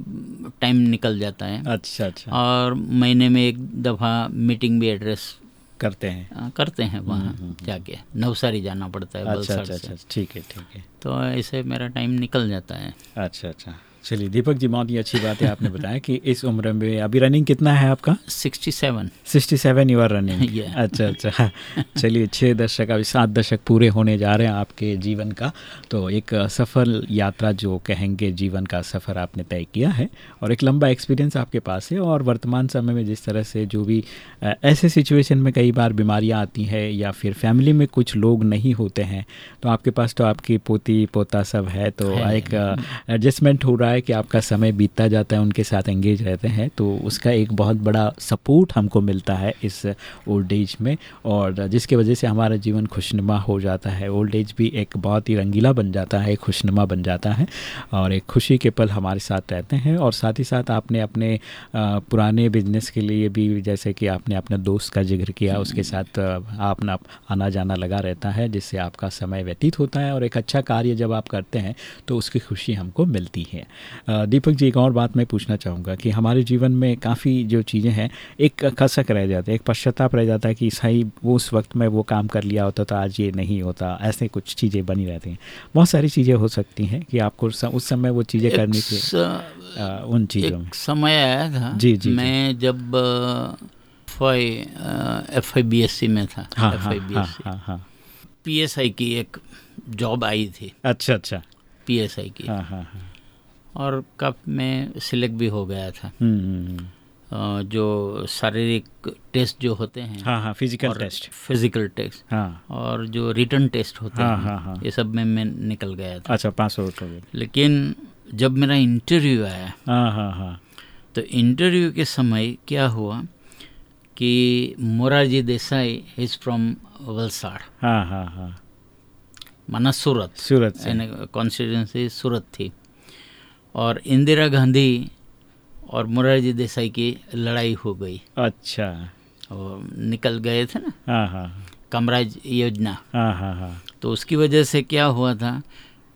टाइम निकल जाता है। अच्छा अच्छा। और महीने में एक दफ़ा मीटिंग भी एड्रेस करते हैं। आ, करते हैं वहाँ जाके। नवसारी जाना पड़ता है अच्छा अच्छा अच्छा ठीक है ठीक है। तो ऐसे मेरा टाइम निकल जाता है। अच्छा अच्छा। चलिए दीपक जी बहुत ही अच्छी बात है आपने बताया कि इस उम्र में अभी रनिंग कितना है आपका? Sixty seven sixty seven you are running Yeah. अच्छा अच्छा। चलिए छः दशक अभी सात दशक पूरे होने जा रहे हैं आपके जीवन का। तो एक सफल यात्रा जो कहेंगे जीवन का सफ़र आपने तय किया है और एक लंबा एक्सपीरियंस आपके पास है और वर्तमान समय में जिस तरह से जो भी ऐसे सिचुएशन में कई बार बीमारियाँ आती हैं या फिर फैमिली में कुछ लोग नहीं होते हैं तो आपके पास तो आपकी पोती पोता सब है तो एक एडजस्टमेंट हो रहा है कि आपका समय बीतता जाता है, उनके साथ एंगेज रहते हैं तो उसका एक बहुत बड़ा सपोर्ट हमको मिलता है इस ओल्ड एज में और जिसके वजह से हमारा जीवन खुशनुमा हो जाता है। ओल्ड एज भी एक बहुत ही रंगीला बन जाता है खुशनुमा बन जाता है और एक खुशी के पल हमारे साथ रहते हैं और साथ ही साथ आपने अपने पुराने बिज़नेस के लिए भी जैसे कि आपने अपने दोस्त का ज़िक्र किया, उसके साथ अपना आना जाना लगा रहता है, जिससे आपका समय व्यतीत होता है और एक अच्छा कार्य जब आप करते हैं तो उसकी खुशी हमको मिलती है। दीपक जी एक और बात मैं पूछना चाहूँगा कि हमारे जीवन में काफ़ी जो चीज़ें हैं एक कसक रह जाता है एक पश्चाताप रह जाता है कि सही वो उस वक्त में वो काम कर लिया होता तो आज ये नहीं होता ऐसे कुछ चीज़ें बनी रहती हैं। बहुत सारी चीज़ें हो सकती हैं कि आपको उस समय वो चीज़ें करनी थी उन चीज़ों में। समय आया था जी, जी। मैं जब F I B S C में था F I B S C P S I की एक जॉब आई थी। अच्छा अच्छा। पी एस आई की। हाँ हाँ हाँ। और कब में सिलेक्ट भी हो गया था। हम्म, हम्म, हम्म। जो शारीरिक टेस्ट जो होते हैं हाँ हाँ फ़िज़िकल टेस्ट फ़िज़िकल टेस्ट हाँ। और जो रिटर्न टेस्ट होते हाँ, हैं हाँ, हाँ। ये सब में मैं निकल गया था। अच्छा पाँच सौ लेकिन जब मेरा इंटरव्यू आया हाँ हाँ हाँ। तो इंटरव्यू के समय क्या हुआ कि मोरारजी देसाई इज़ फ्रॉम वलसाड़। हाँ हाँ हाँ। माना सूरत। सूरत कॉन्स्टिट्यूंसी सूरत थी। और इंदिरा गांधी और मोरारजी देसाई की लड़ाई हो गई। अच्छा। और निकल गए थे ना? हाँ हाँ। कामराज योजना। हाँ हाँ हाँ। तो उसकी वजह से क्या हुआ था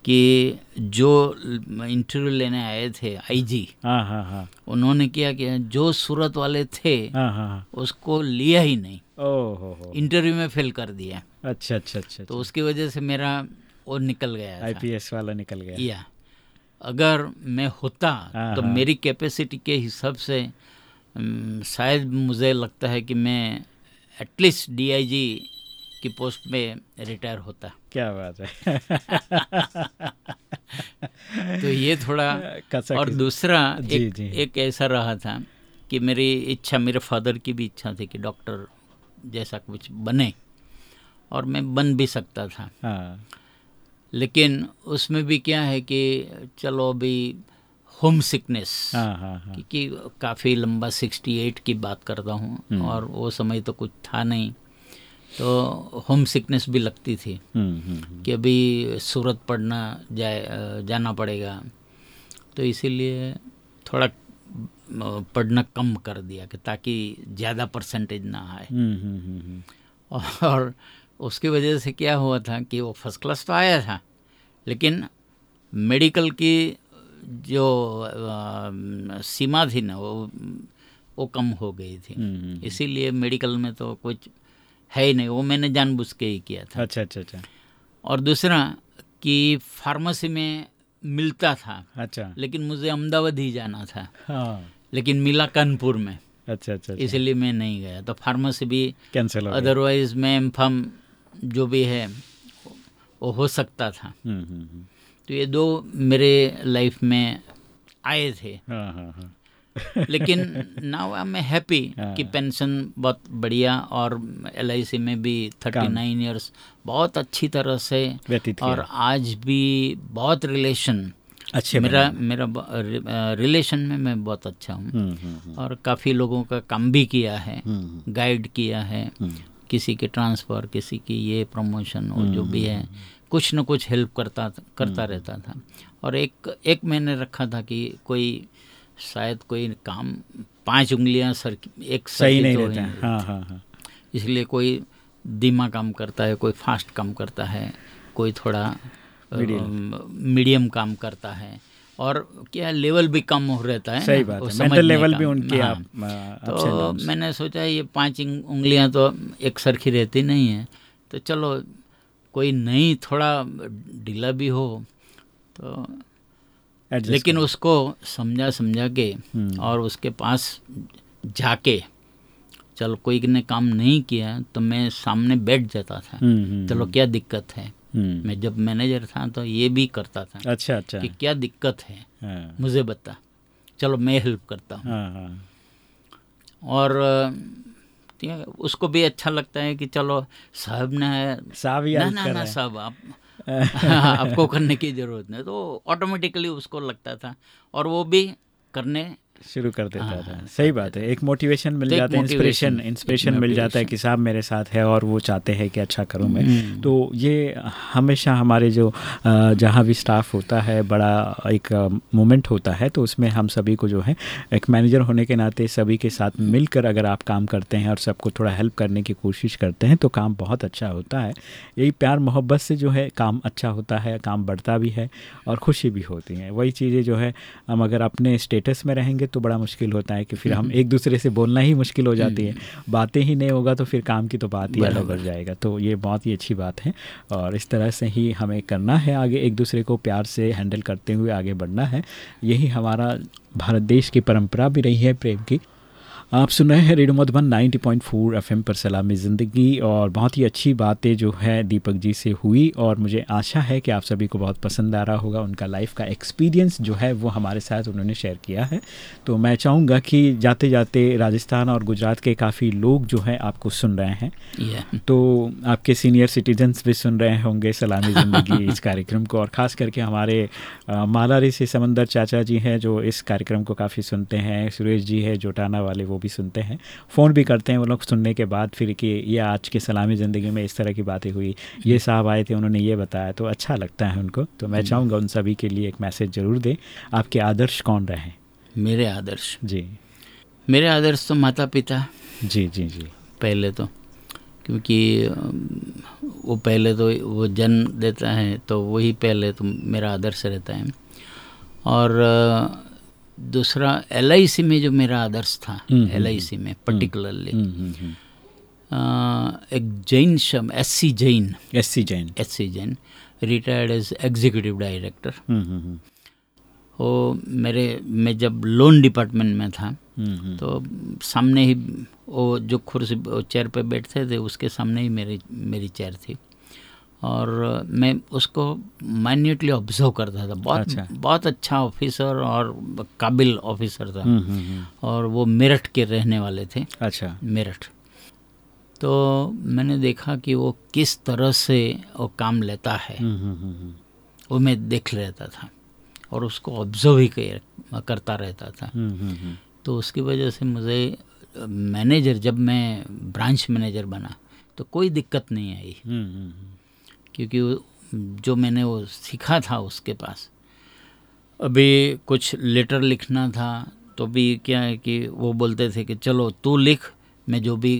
कि जो इंटरव्यू लेने आए थे आईजी हाँ हाँ हाँ। उन्होंने क्या किया जो सूरत वाले थे हाँ हाँ हाँ। उसको लिया ही नहीं। ओ इंटरव्यू में फेल कर दिया। अच्छा अच्छा अच्छा तो उसकी वजह से मेरा वो निकल गया आईपीएस वाला निकल गया। या अगर मैं होता हाँ, तो हाँ। मेरी कैपेसिटी के हिसाब से शायद मुझे लगता है कि मैं एटलीस्ट डीआईजी की पोस्ट में रिटायर होता क्या बात है तो ये थोड़ा और दूसरा जी, एक जी। एक ऐसा रहा था कि मेरी इच्छा मेरे फादर की भी इच्छा थी कि डॉक्टर जैसा कुछ बने और मैं बन भी सकता था हाँ लेकिन उसमें भी क्या है कि चलो अभी होम सिकनेस हाँ हाँ हाँ क्योंकि काफ़ी लंबा 68 की बात करता हूँ और वो समय तो कुछ था नहीं तो होम सिकनेस भी लगती थी हम्म, हम्म, हम्म। कि अभी सूरत पढ़ना जाए जाना पड़ेगा तो इसीलिए थोड़ा पढ़ना कम कर दिया कि ताकि ज़्यादा परसेंटेज ना आए हम्म, हम्म, हम्म, हम्म। और उसकी वजह से क्या हुआ था कि वो फ़र्स्ट क्लास तो आया था लेकिन मेडिकल की जो अ, सीमा थी ना वो वो कम हो गई थी। हम्म, इसीलिए मेडिकल में तो कुछ है ही नहीं वो मैंने जानबूझ के ही किया था। अच्छा अच्छा अच्छा। और दूसरा कि फार्मेसी में मिलता था अच्छा। लेकिन मुझे अहमदाबाद ही जाना था। हाँ। लेकिन मिला कानपुर में। अच्छा अच्छा अच्छा। इसलिए मैं नहीं गया। तो फार्मेसी भी कैंसिल अदरवाइज़ मैं एम फार्म जो भी है वो हो सकता था। हम्म, हम्म, हम्म। तो ये दो मेरे लाइफ में आए थे। हाँ हाँ हाँ। लेकिन नाउ आई एम हैप्पी। कि पेंशन बहुत बढ़िया और एलआईसी में भी थर्टी नाइन ईयर्स बहुत अच्छी तरह से और आज भी बहुत रिलेशन अच्छे मेरा मेरा रिलेशन में मैं बहुत अच्छा हूँ। और काफ़ी लोगों का काम भी किया है गाइड किया है। किसी के ट्रांसफ़र किसी की ये प्रमोशन और जो भी है कुछ न कुछ हेल्प करता करता रहता था। और एक एक मैंने रखा था कि कोई शायद कोई काम पाँच उंगलियाँ सर एक सही नहीं तो रहता है। हाँ हाँ हाँ। इसलिए कोई धीमा काम करता है कोई फास्ट काम करता है कोई थोड़ा मीडियम काम करता है। और क्या लेवल भी कम हो रहता है सही बात है मेंटल लेवल भी उनके हाँ। आप तो मैंने सोचा ये पाँच उंगलियाँ तो एक सरखी रहती नहीं है तो चलो कोई नहीं थोड़ा ढीला भी हो तो लेकिन उसको समझा समझा के हम्म। और उसके पास जाके चलो कोई ने काम नहीं किया तो मैं सामने बैठ जाता था हम्म, हम्म, चलो क्या दिक्कत है। मैं जब मैनेजर था तो ये भी करता था अच्छा अच्छा। कि क्या दिक्कत है हाँ। मुझे बता। चलो मैं हेल्प करता हूँ। हाँ हाँ। और उसको भी अच्छा लगता है कि चलो साहब ने साहब ना ना ना साहब आप आपको करने की ज़रूरत नहीं तो ऑटोमेटिकली उसको लगता था। और वो भी करने शुरू कर देता हाँ, था। हाँ, सही बात है। एक मोटिवेशन मिल तो जाता है इंस्पिरेशन इंस्पिरेशन मिल जाता है कि साहब मेरे साथ है और वो चाहते हैं कि अच्छा करूँ मैं। हम्म। तो ये हमेशा हमारे जो जहाँ भी स्टाफ होता है बड़ा एक मोमेंट होता है तो उसमें हम सभी को जो है एक मैनेजर होने के नाते सभी के साथ मिलकर अगर आप काम करते हैं और सबको थोड़ा हेल्प करने की कोशिश करते हैं तो काम बहुत अच्छा होता है। यही प्यार मोहब्बत से जो है काम अच्छा होता है काम बढ़ता भी है और खुशी भी होती है। वही चीज़ें जो है हम अगर अपने स्टेटस में रहेंगे तो बड़ा मुश्किल होता है कि फिर हम एक दूसरे से बोलना ही मुश्किल हो जाती है। बातें ही नहीं होगा तो फिर काम की तो बात ही अलग हो जाएगा। तो ये बहुत ही अच्छी बात है और इस तरह से ही हमें करना है आगे एक दूसरे को प्यार से हैंडल करते हुए आगे बढ़ना है। यही हमारा भारत देश की परंपरा भी रही है प्रेम की। आप सुन रहे हैं रेडियो मधुबन 90.4 एफएम पर सलामी ज़िंदगी और बहुत ही अच्छी बातें जो है दीपक जी से हुई और मुझे आशा है कि आप सभी को बहुत पसंद आ रहा होगा। उनका लाइफ का एक्सपीरियंस जो है वो हमारे साथ उन्होंने शेयर किया है। तो मैं चाहूँगा कि जाते जाते राजस्थान और गुजरात के काफ़ी लोग जो हैं आपको सुन रहे हैं। ये तो आपके सीनियर सिटीजन्स भी सुन रहे होंगे सलामी ज़िंदगी इस कार्यक्रम को और ख़ास करके हमारे मालारी से समंदर चाचा जी हैं जो इस कार्यक्रम को काफ़ी सुनते हैं। सुरेश जी है जोटाना वाले वो भी सुनते हैं। फ़ोन भी करते हैं वो लोग सुनने के बाद फिर कि ये आज की सलामी ज़िंदगी में इस तरह की बातें हुई ये साहब आए थे उन्होंने ये बताया तो अच्छा लगता है उनको। तो मैं चाहूँगा उन सभी के लिए एक मैसेज ज़रूर दें। आपके आदर्श कौन रहे मेरे आदर्श। जी। मेरे आदर्श तो माता पिता जी जी जी। पहले तो क्योंकि वो पहले तो वो जन्म देता है तो वही पहले तो मेरा आदर्श रहता है। और दूसरा एलआईसी में जो मेरा आदर्श था एल में पर्टिकुलरली हम्म, हम्म, हम्म। एक जैन शब्द S C Jain. S C Jain. S C Jain. Retired as executive director वो मेरे मैं जब लोन डिपार्टमेंट में था तो सामने ही वो जो कुर्सी चेयर पे बैठते थे उसके सामने ही मेरी मेरी चेयर थी। और मैं उसको माइन्यूटली ऑब्ज़र्व करता था। बहुत अच्छा। बहुत अच्छा ऑफिसर और काबिल ऑफिसर था। हम्म, हम्म, हम्म, और वो मेरठ के रहने वाले थे। अच्छा। मेरठ। तो मैंने देखा कि वो किस तरह से वो काम लेता है। हम्म, वो मैं देख रहता था और उसको ऑब्ज़र्व ही कर- करता रहता था। तो उसकी वजह से मुझे मैनेजर जब मैं ब्रांच मैनेजर बना तो कोई दिक्कत नहीं आई। क्योंकि जो मैंने वो सीखा था उसके पास। अभी कुछ लेटर लिखना था तो भी क्या है कि वो बोलते थे कि चलो तू लिख मैं जो भी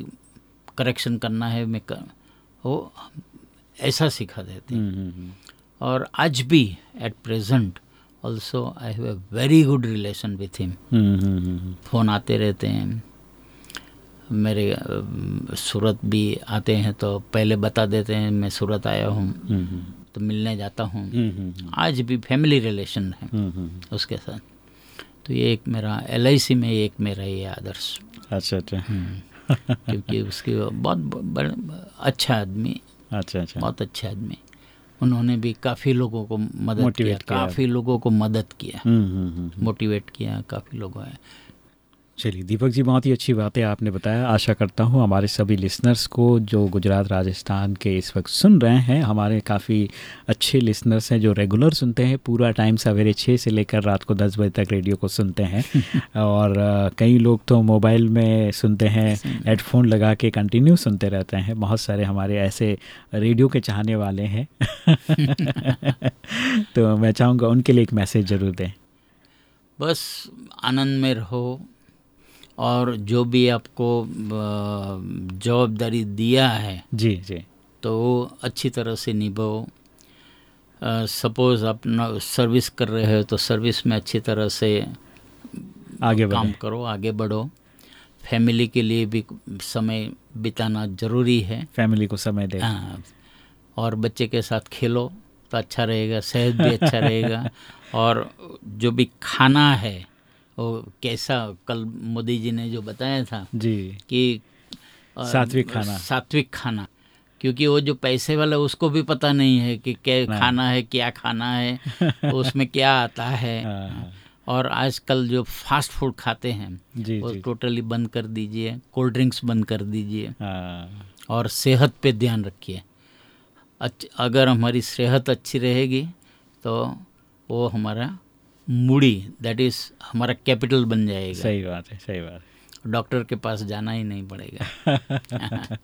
करेक्शन करना है मैं कर वो ऐसा सिखा देते हम्म, हम्म, हम्म, और आज भी at present also I have a very good relation with him phone आते रहते हैं। मेरे सूरत भी आते हैं तो पहले बता देते हैं मैं सूरत आया हूँ। हम्म, हम्म, तो मिलने जाता हूँ। हम्म, आज भी फैमिली रिलेशन है उसके साथ। तो ये एक मेरा एलआईसी में एक मेरा ये आदर्श। अच्छा अच्छा। क्योंकि उसके बहुत बड़- अच्छा आदमी। अच्छा अच्छा। बहुत अच्छे आदमी। उन्होंने भी काफ़ी लोगों को मदद किया किया। काफ़ी लोगों को मदद किया। मोटिवेट किया काफ़ी लोगों ने। चलिए दीपक जी बहुत ही अच्छी बातें आपने बताया। आशा करता हूँ हमारे सभी लिसनर्स को जो गुजरात राजस्थान के इस वक्त सुन रहे हैं हमारे काफ़ी अच्छे लिसनर्स हैं जो रेगुलर सुनते हैं पूरा टाइम सवेरे छः से लेकर रात को दस बजे तक रेडियो को सुनते हैं। और कई लोग तो मोबाइल में सुनते हैं। हेडफोन लगा के कंटिन्यू सुनते रहते हैं। बहुत सारे हमारे ऐसे रेडियो के चाहने वाले हैं। तो मैं चाहूँगा उनके लिए एक मैसेज ज़रूर दें। बस आनंद में रहो और जो भी आपको जवाबदारी दिया है जी जी। तो वो अच्छी तरह से निभाओ। सपोज़ आप सर्विस कर रहे हो तो सर्विस में अच्छी तरह से आगे काम करो आगे बढ़ो। फैमिली के लिए भी समय बिताना ज़रूरी है। फैमिली को समय दे। हाँ, और बच्चे के साथ खेलो तो अच्छा रहेगा सेहत भी अच्छा रहेगा। और जो भी खाना है वो कैसा कल मोदी जी ने जो बताया था जी। कि सात्विक खाना। सात्विक खाना। क्योंकि वो जो पैसे वाला उसको भी पता नहीं है कि क्या नहीं। खाना है क्या खाना है उसमें क्या आता है। हाँ, और आजकल जो फास्ट फ़ूड खाते हैं जी वो टोटली बंद कर दीजिए कोल्ड ड्रिंक्स बंद कर दीजिए। हाँ, और सेहत पे ध्यान रखिए। अगर हमारी सेहत अच्छी रहेगी तो वो हमारा मूडी दैट इज़ हमारा कैपिटल बन जाएगा। सही बात है सही बात है। डॉक्टर के पास जाना ही नहीं पड़ेगा।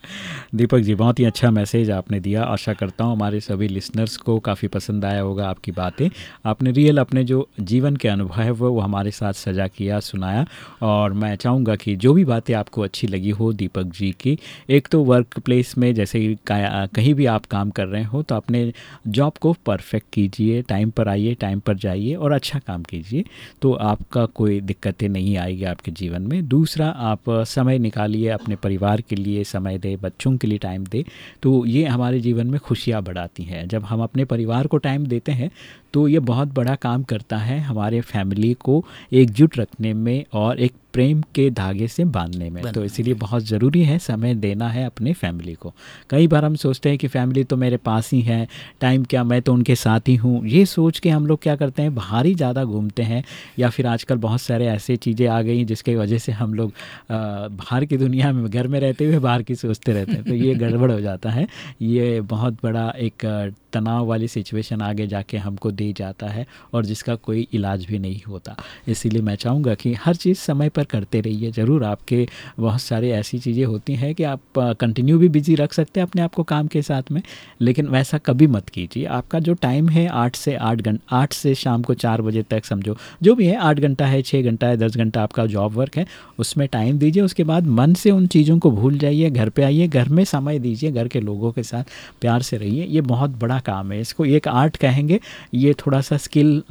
दीपक जी, बहुत ही अच्छा मैसेज आपने दिया। आशा करता हूँ हमारे सभी लिसनर्स को काफ़ी पसंद आया होगा आपकी बातें। आपने रियल अपने जो जीवन के अनुभव है, वो हमारे साथ सजा किया, सुनाया। और मैं चाहूँगा कि जो भी बातें आपको अच्छी लगी हो दीपक जी की, एक तो वर्क प्लेस में जैसे कहीं भी आप काम कर रहे हो तो अपने जॉब को परफेक्ट कीजिए। टाइम पर आइए टाइम पर जाइए और अच्छा काम कीजिए। तो आपका कोई दिक्कतें नहीं आएगी आपके जीवन में। दूसरा आप समय निकालिए अपने परिवार के लिए, समय दे, बच्चों के लिए टाइम दे तो ये हमारे जीवन में खुशियाँ बढ़ाती हैं। जब हम अपने परिवार को टाइम देते हैं तो ये बहुत बड़ा काम करता है हमारे फैमिली को एकजुट रखने में और एक प्रेम के धागे से बांधने में। तो इसीलिए बहुत ज़रूरी है समय देना है अपने फैमिली को। कई बार हम सोचते हैं कि फैमिली तो मेरे पास ही है टाइम क्या मैं तो उनके साथ ही हूँ। ये सोच के हम लोग क्या करते हैं बाहर ही ज़्यादा घूमते हैं या फिर आजकल बहुत सारे ऐसे चीज़ें आ गई जिसकी वजह से हम लोग बाहर की दुनिया में घर में रहते हुए बाहर की सोचते रहते हैं। तो ये गड़बड़ हो जाता है। ये बहुत बड़ा एक तनाव वाली सिचुएशन आगे जाके हमको दे जाता है और जिसका कोई इलाज भी नहीं होता। इसीलिए मैं चाहूँगा कि हर चीज़ समय पर करते रहिए। ज़रूर आपके बहुत सारे ऐसी चीज़ें होती हैं कि आप कंटिन्यू भी बिज़ी रख सकते हैं अपने आप को काम के साथ में, लेकिन वैसा कभी मत कीजिए। आपका जो टाइम है आठ से आठ घंटा आठ से शाम को चार बजे तक समझो, जो भी है आठ घंटा है छः घंटा है, दस घंटा आपका जॉब वर्क है, उसमें टाइम दीजिए, उसके बाद मन से उन चीज़ों को भूल जाइए, घर पर आइए, घर में समय दीजिए, घर के लोगों के साथ प्यार से रहिए। ये बहुत बड़ा क्या काम है। इसको एक आर्ट कहेंगे ये थोड़ा सा स्किल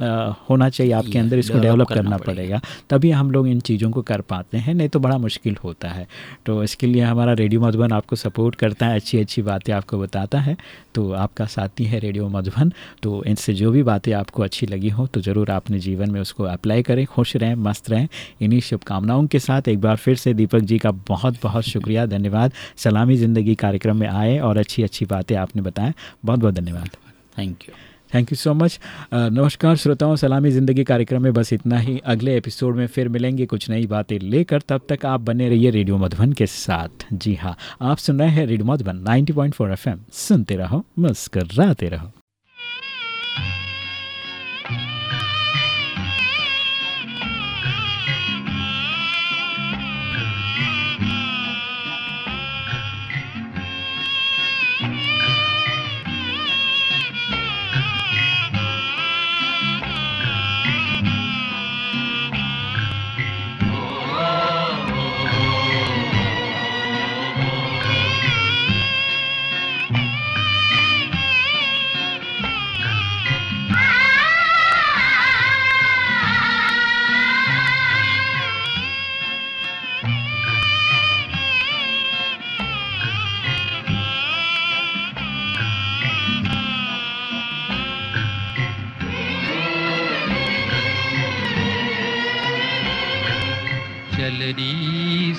होना चाहिए आपके अंदर इसको डेवलप करना, करना पड़ेगा। तभी हम लोग इन चीज़ों को कर पाते हैं नहीं तो बड़ा मुश्किल होता है। तो इसके लिए हमारा रेडियो मधुबन आपको सपोर्ट करता है अच्छी अच्छी बातें आपको बताता है। तो आपका साथी है रेडियो मधुबन तो इनसे जो भी बातें आपको अच्छी लगी हो तो ज़रूर आपने जीवन में उसको अप्लाई करें खुश रहें मस्त रहें। इन्हीं शुभकामनाओं के साथ एक बार फिर से दीपक जी का बहुत बहुत शुक्रिया धन्यवाद। सलामी ज़िंदगी कार्यक्रम में आए और अच्छी अच्छी बातें आपने बताएँ। बहुत बहुत धन्यवाद। Thank you thank you so much नमस्कार श्रोताओं, सलामी ज़िंदगी कार्यक्रम में बस इतना ही। अगले एपिसोड में फिर मिलेंगे कुछ नई बातें लेकर। तब तक आप बने रहिए रेडियो मधुबन के साथ। जी हाँ आप सुन रहे हैं रेडियो मधुबन 90.4 एफएम। सुनते रहो मस्कर रहो।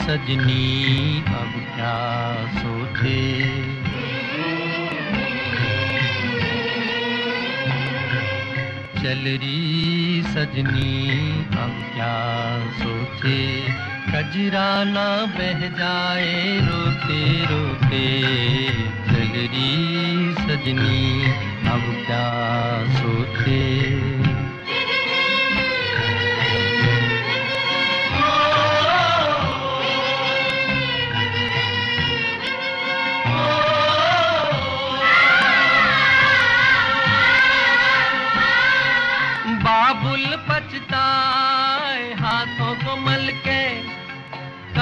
सजनी, अब क्या सोचे? चल रही सजनी, अब क्या सोचे? कजरा ना बह जाए, रोते रोते। चल रही सजनी, अब क्या सोचे?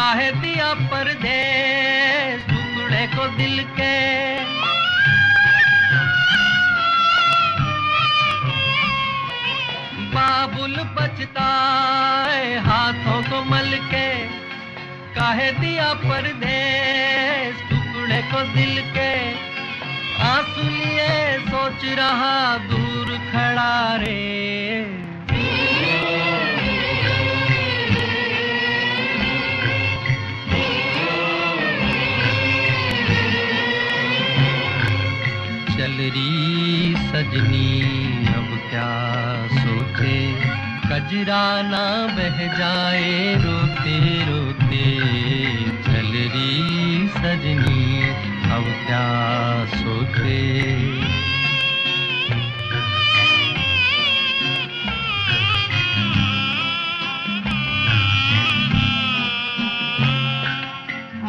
काहे दिया परदेश टुकड़े को दिल के। बाबुल बचता हाथों को मल के। काहे दिया परदेश टुकड़े को दिल के। आँसू लिए सोच रहा दूर खड़ा रे। चलरी सजनी, अब क्या सोचे? कजरा ना बह जाए, रोते रोते चलरी सजनी, अब क्या सोचे?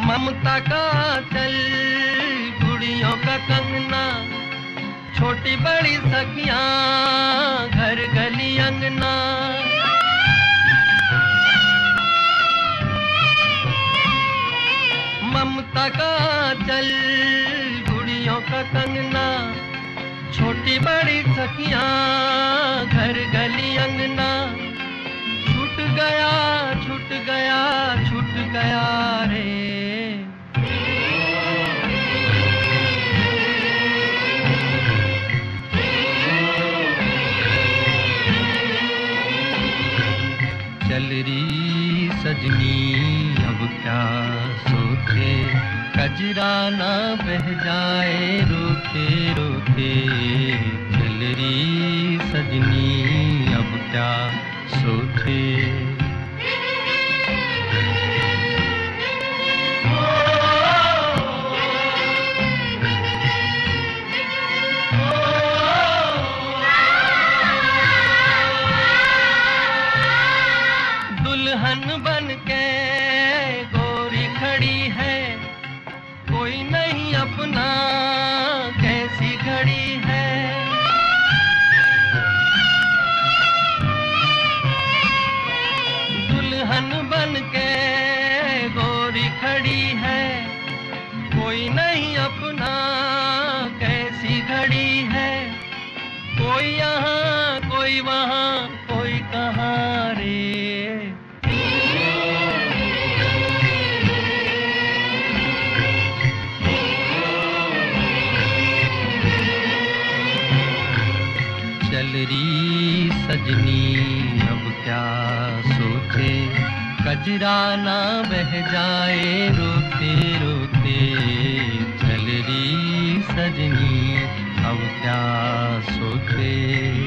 ममता का चल छोटी बड़ी सखियाँ, घर गली अंगना। ममता का चल, गुड़ियों का कंगना। छोटी बड़ी सखियाँ, घर गली अंगना। छूट गया छूट गया छूट गया रे। चलरी सजनी अब क्या सोते कजरा ना बह जाए रोते रोते चलरी सजनी, अब क्या के गोरी खड़ी है। कोई नहीं अपना कैसी घड़ी है। दुल्हन बन के गोरी खड़ी है। कोई नहीं अपना कैसी घड़ी है। कोई यहाँ, कोई वहाँ कजरा ना बह जाए रोते रोते। चल रही सजनी अब क्या सोचे?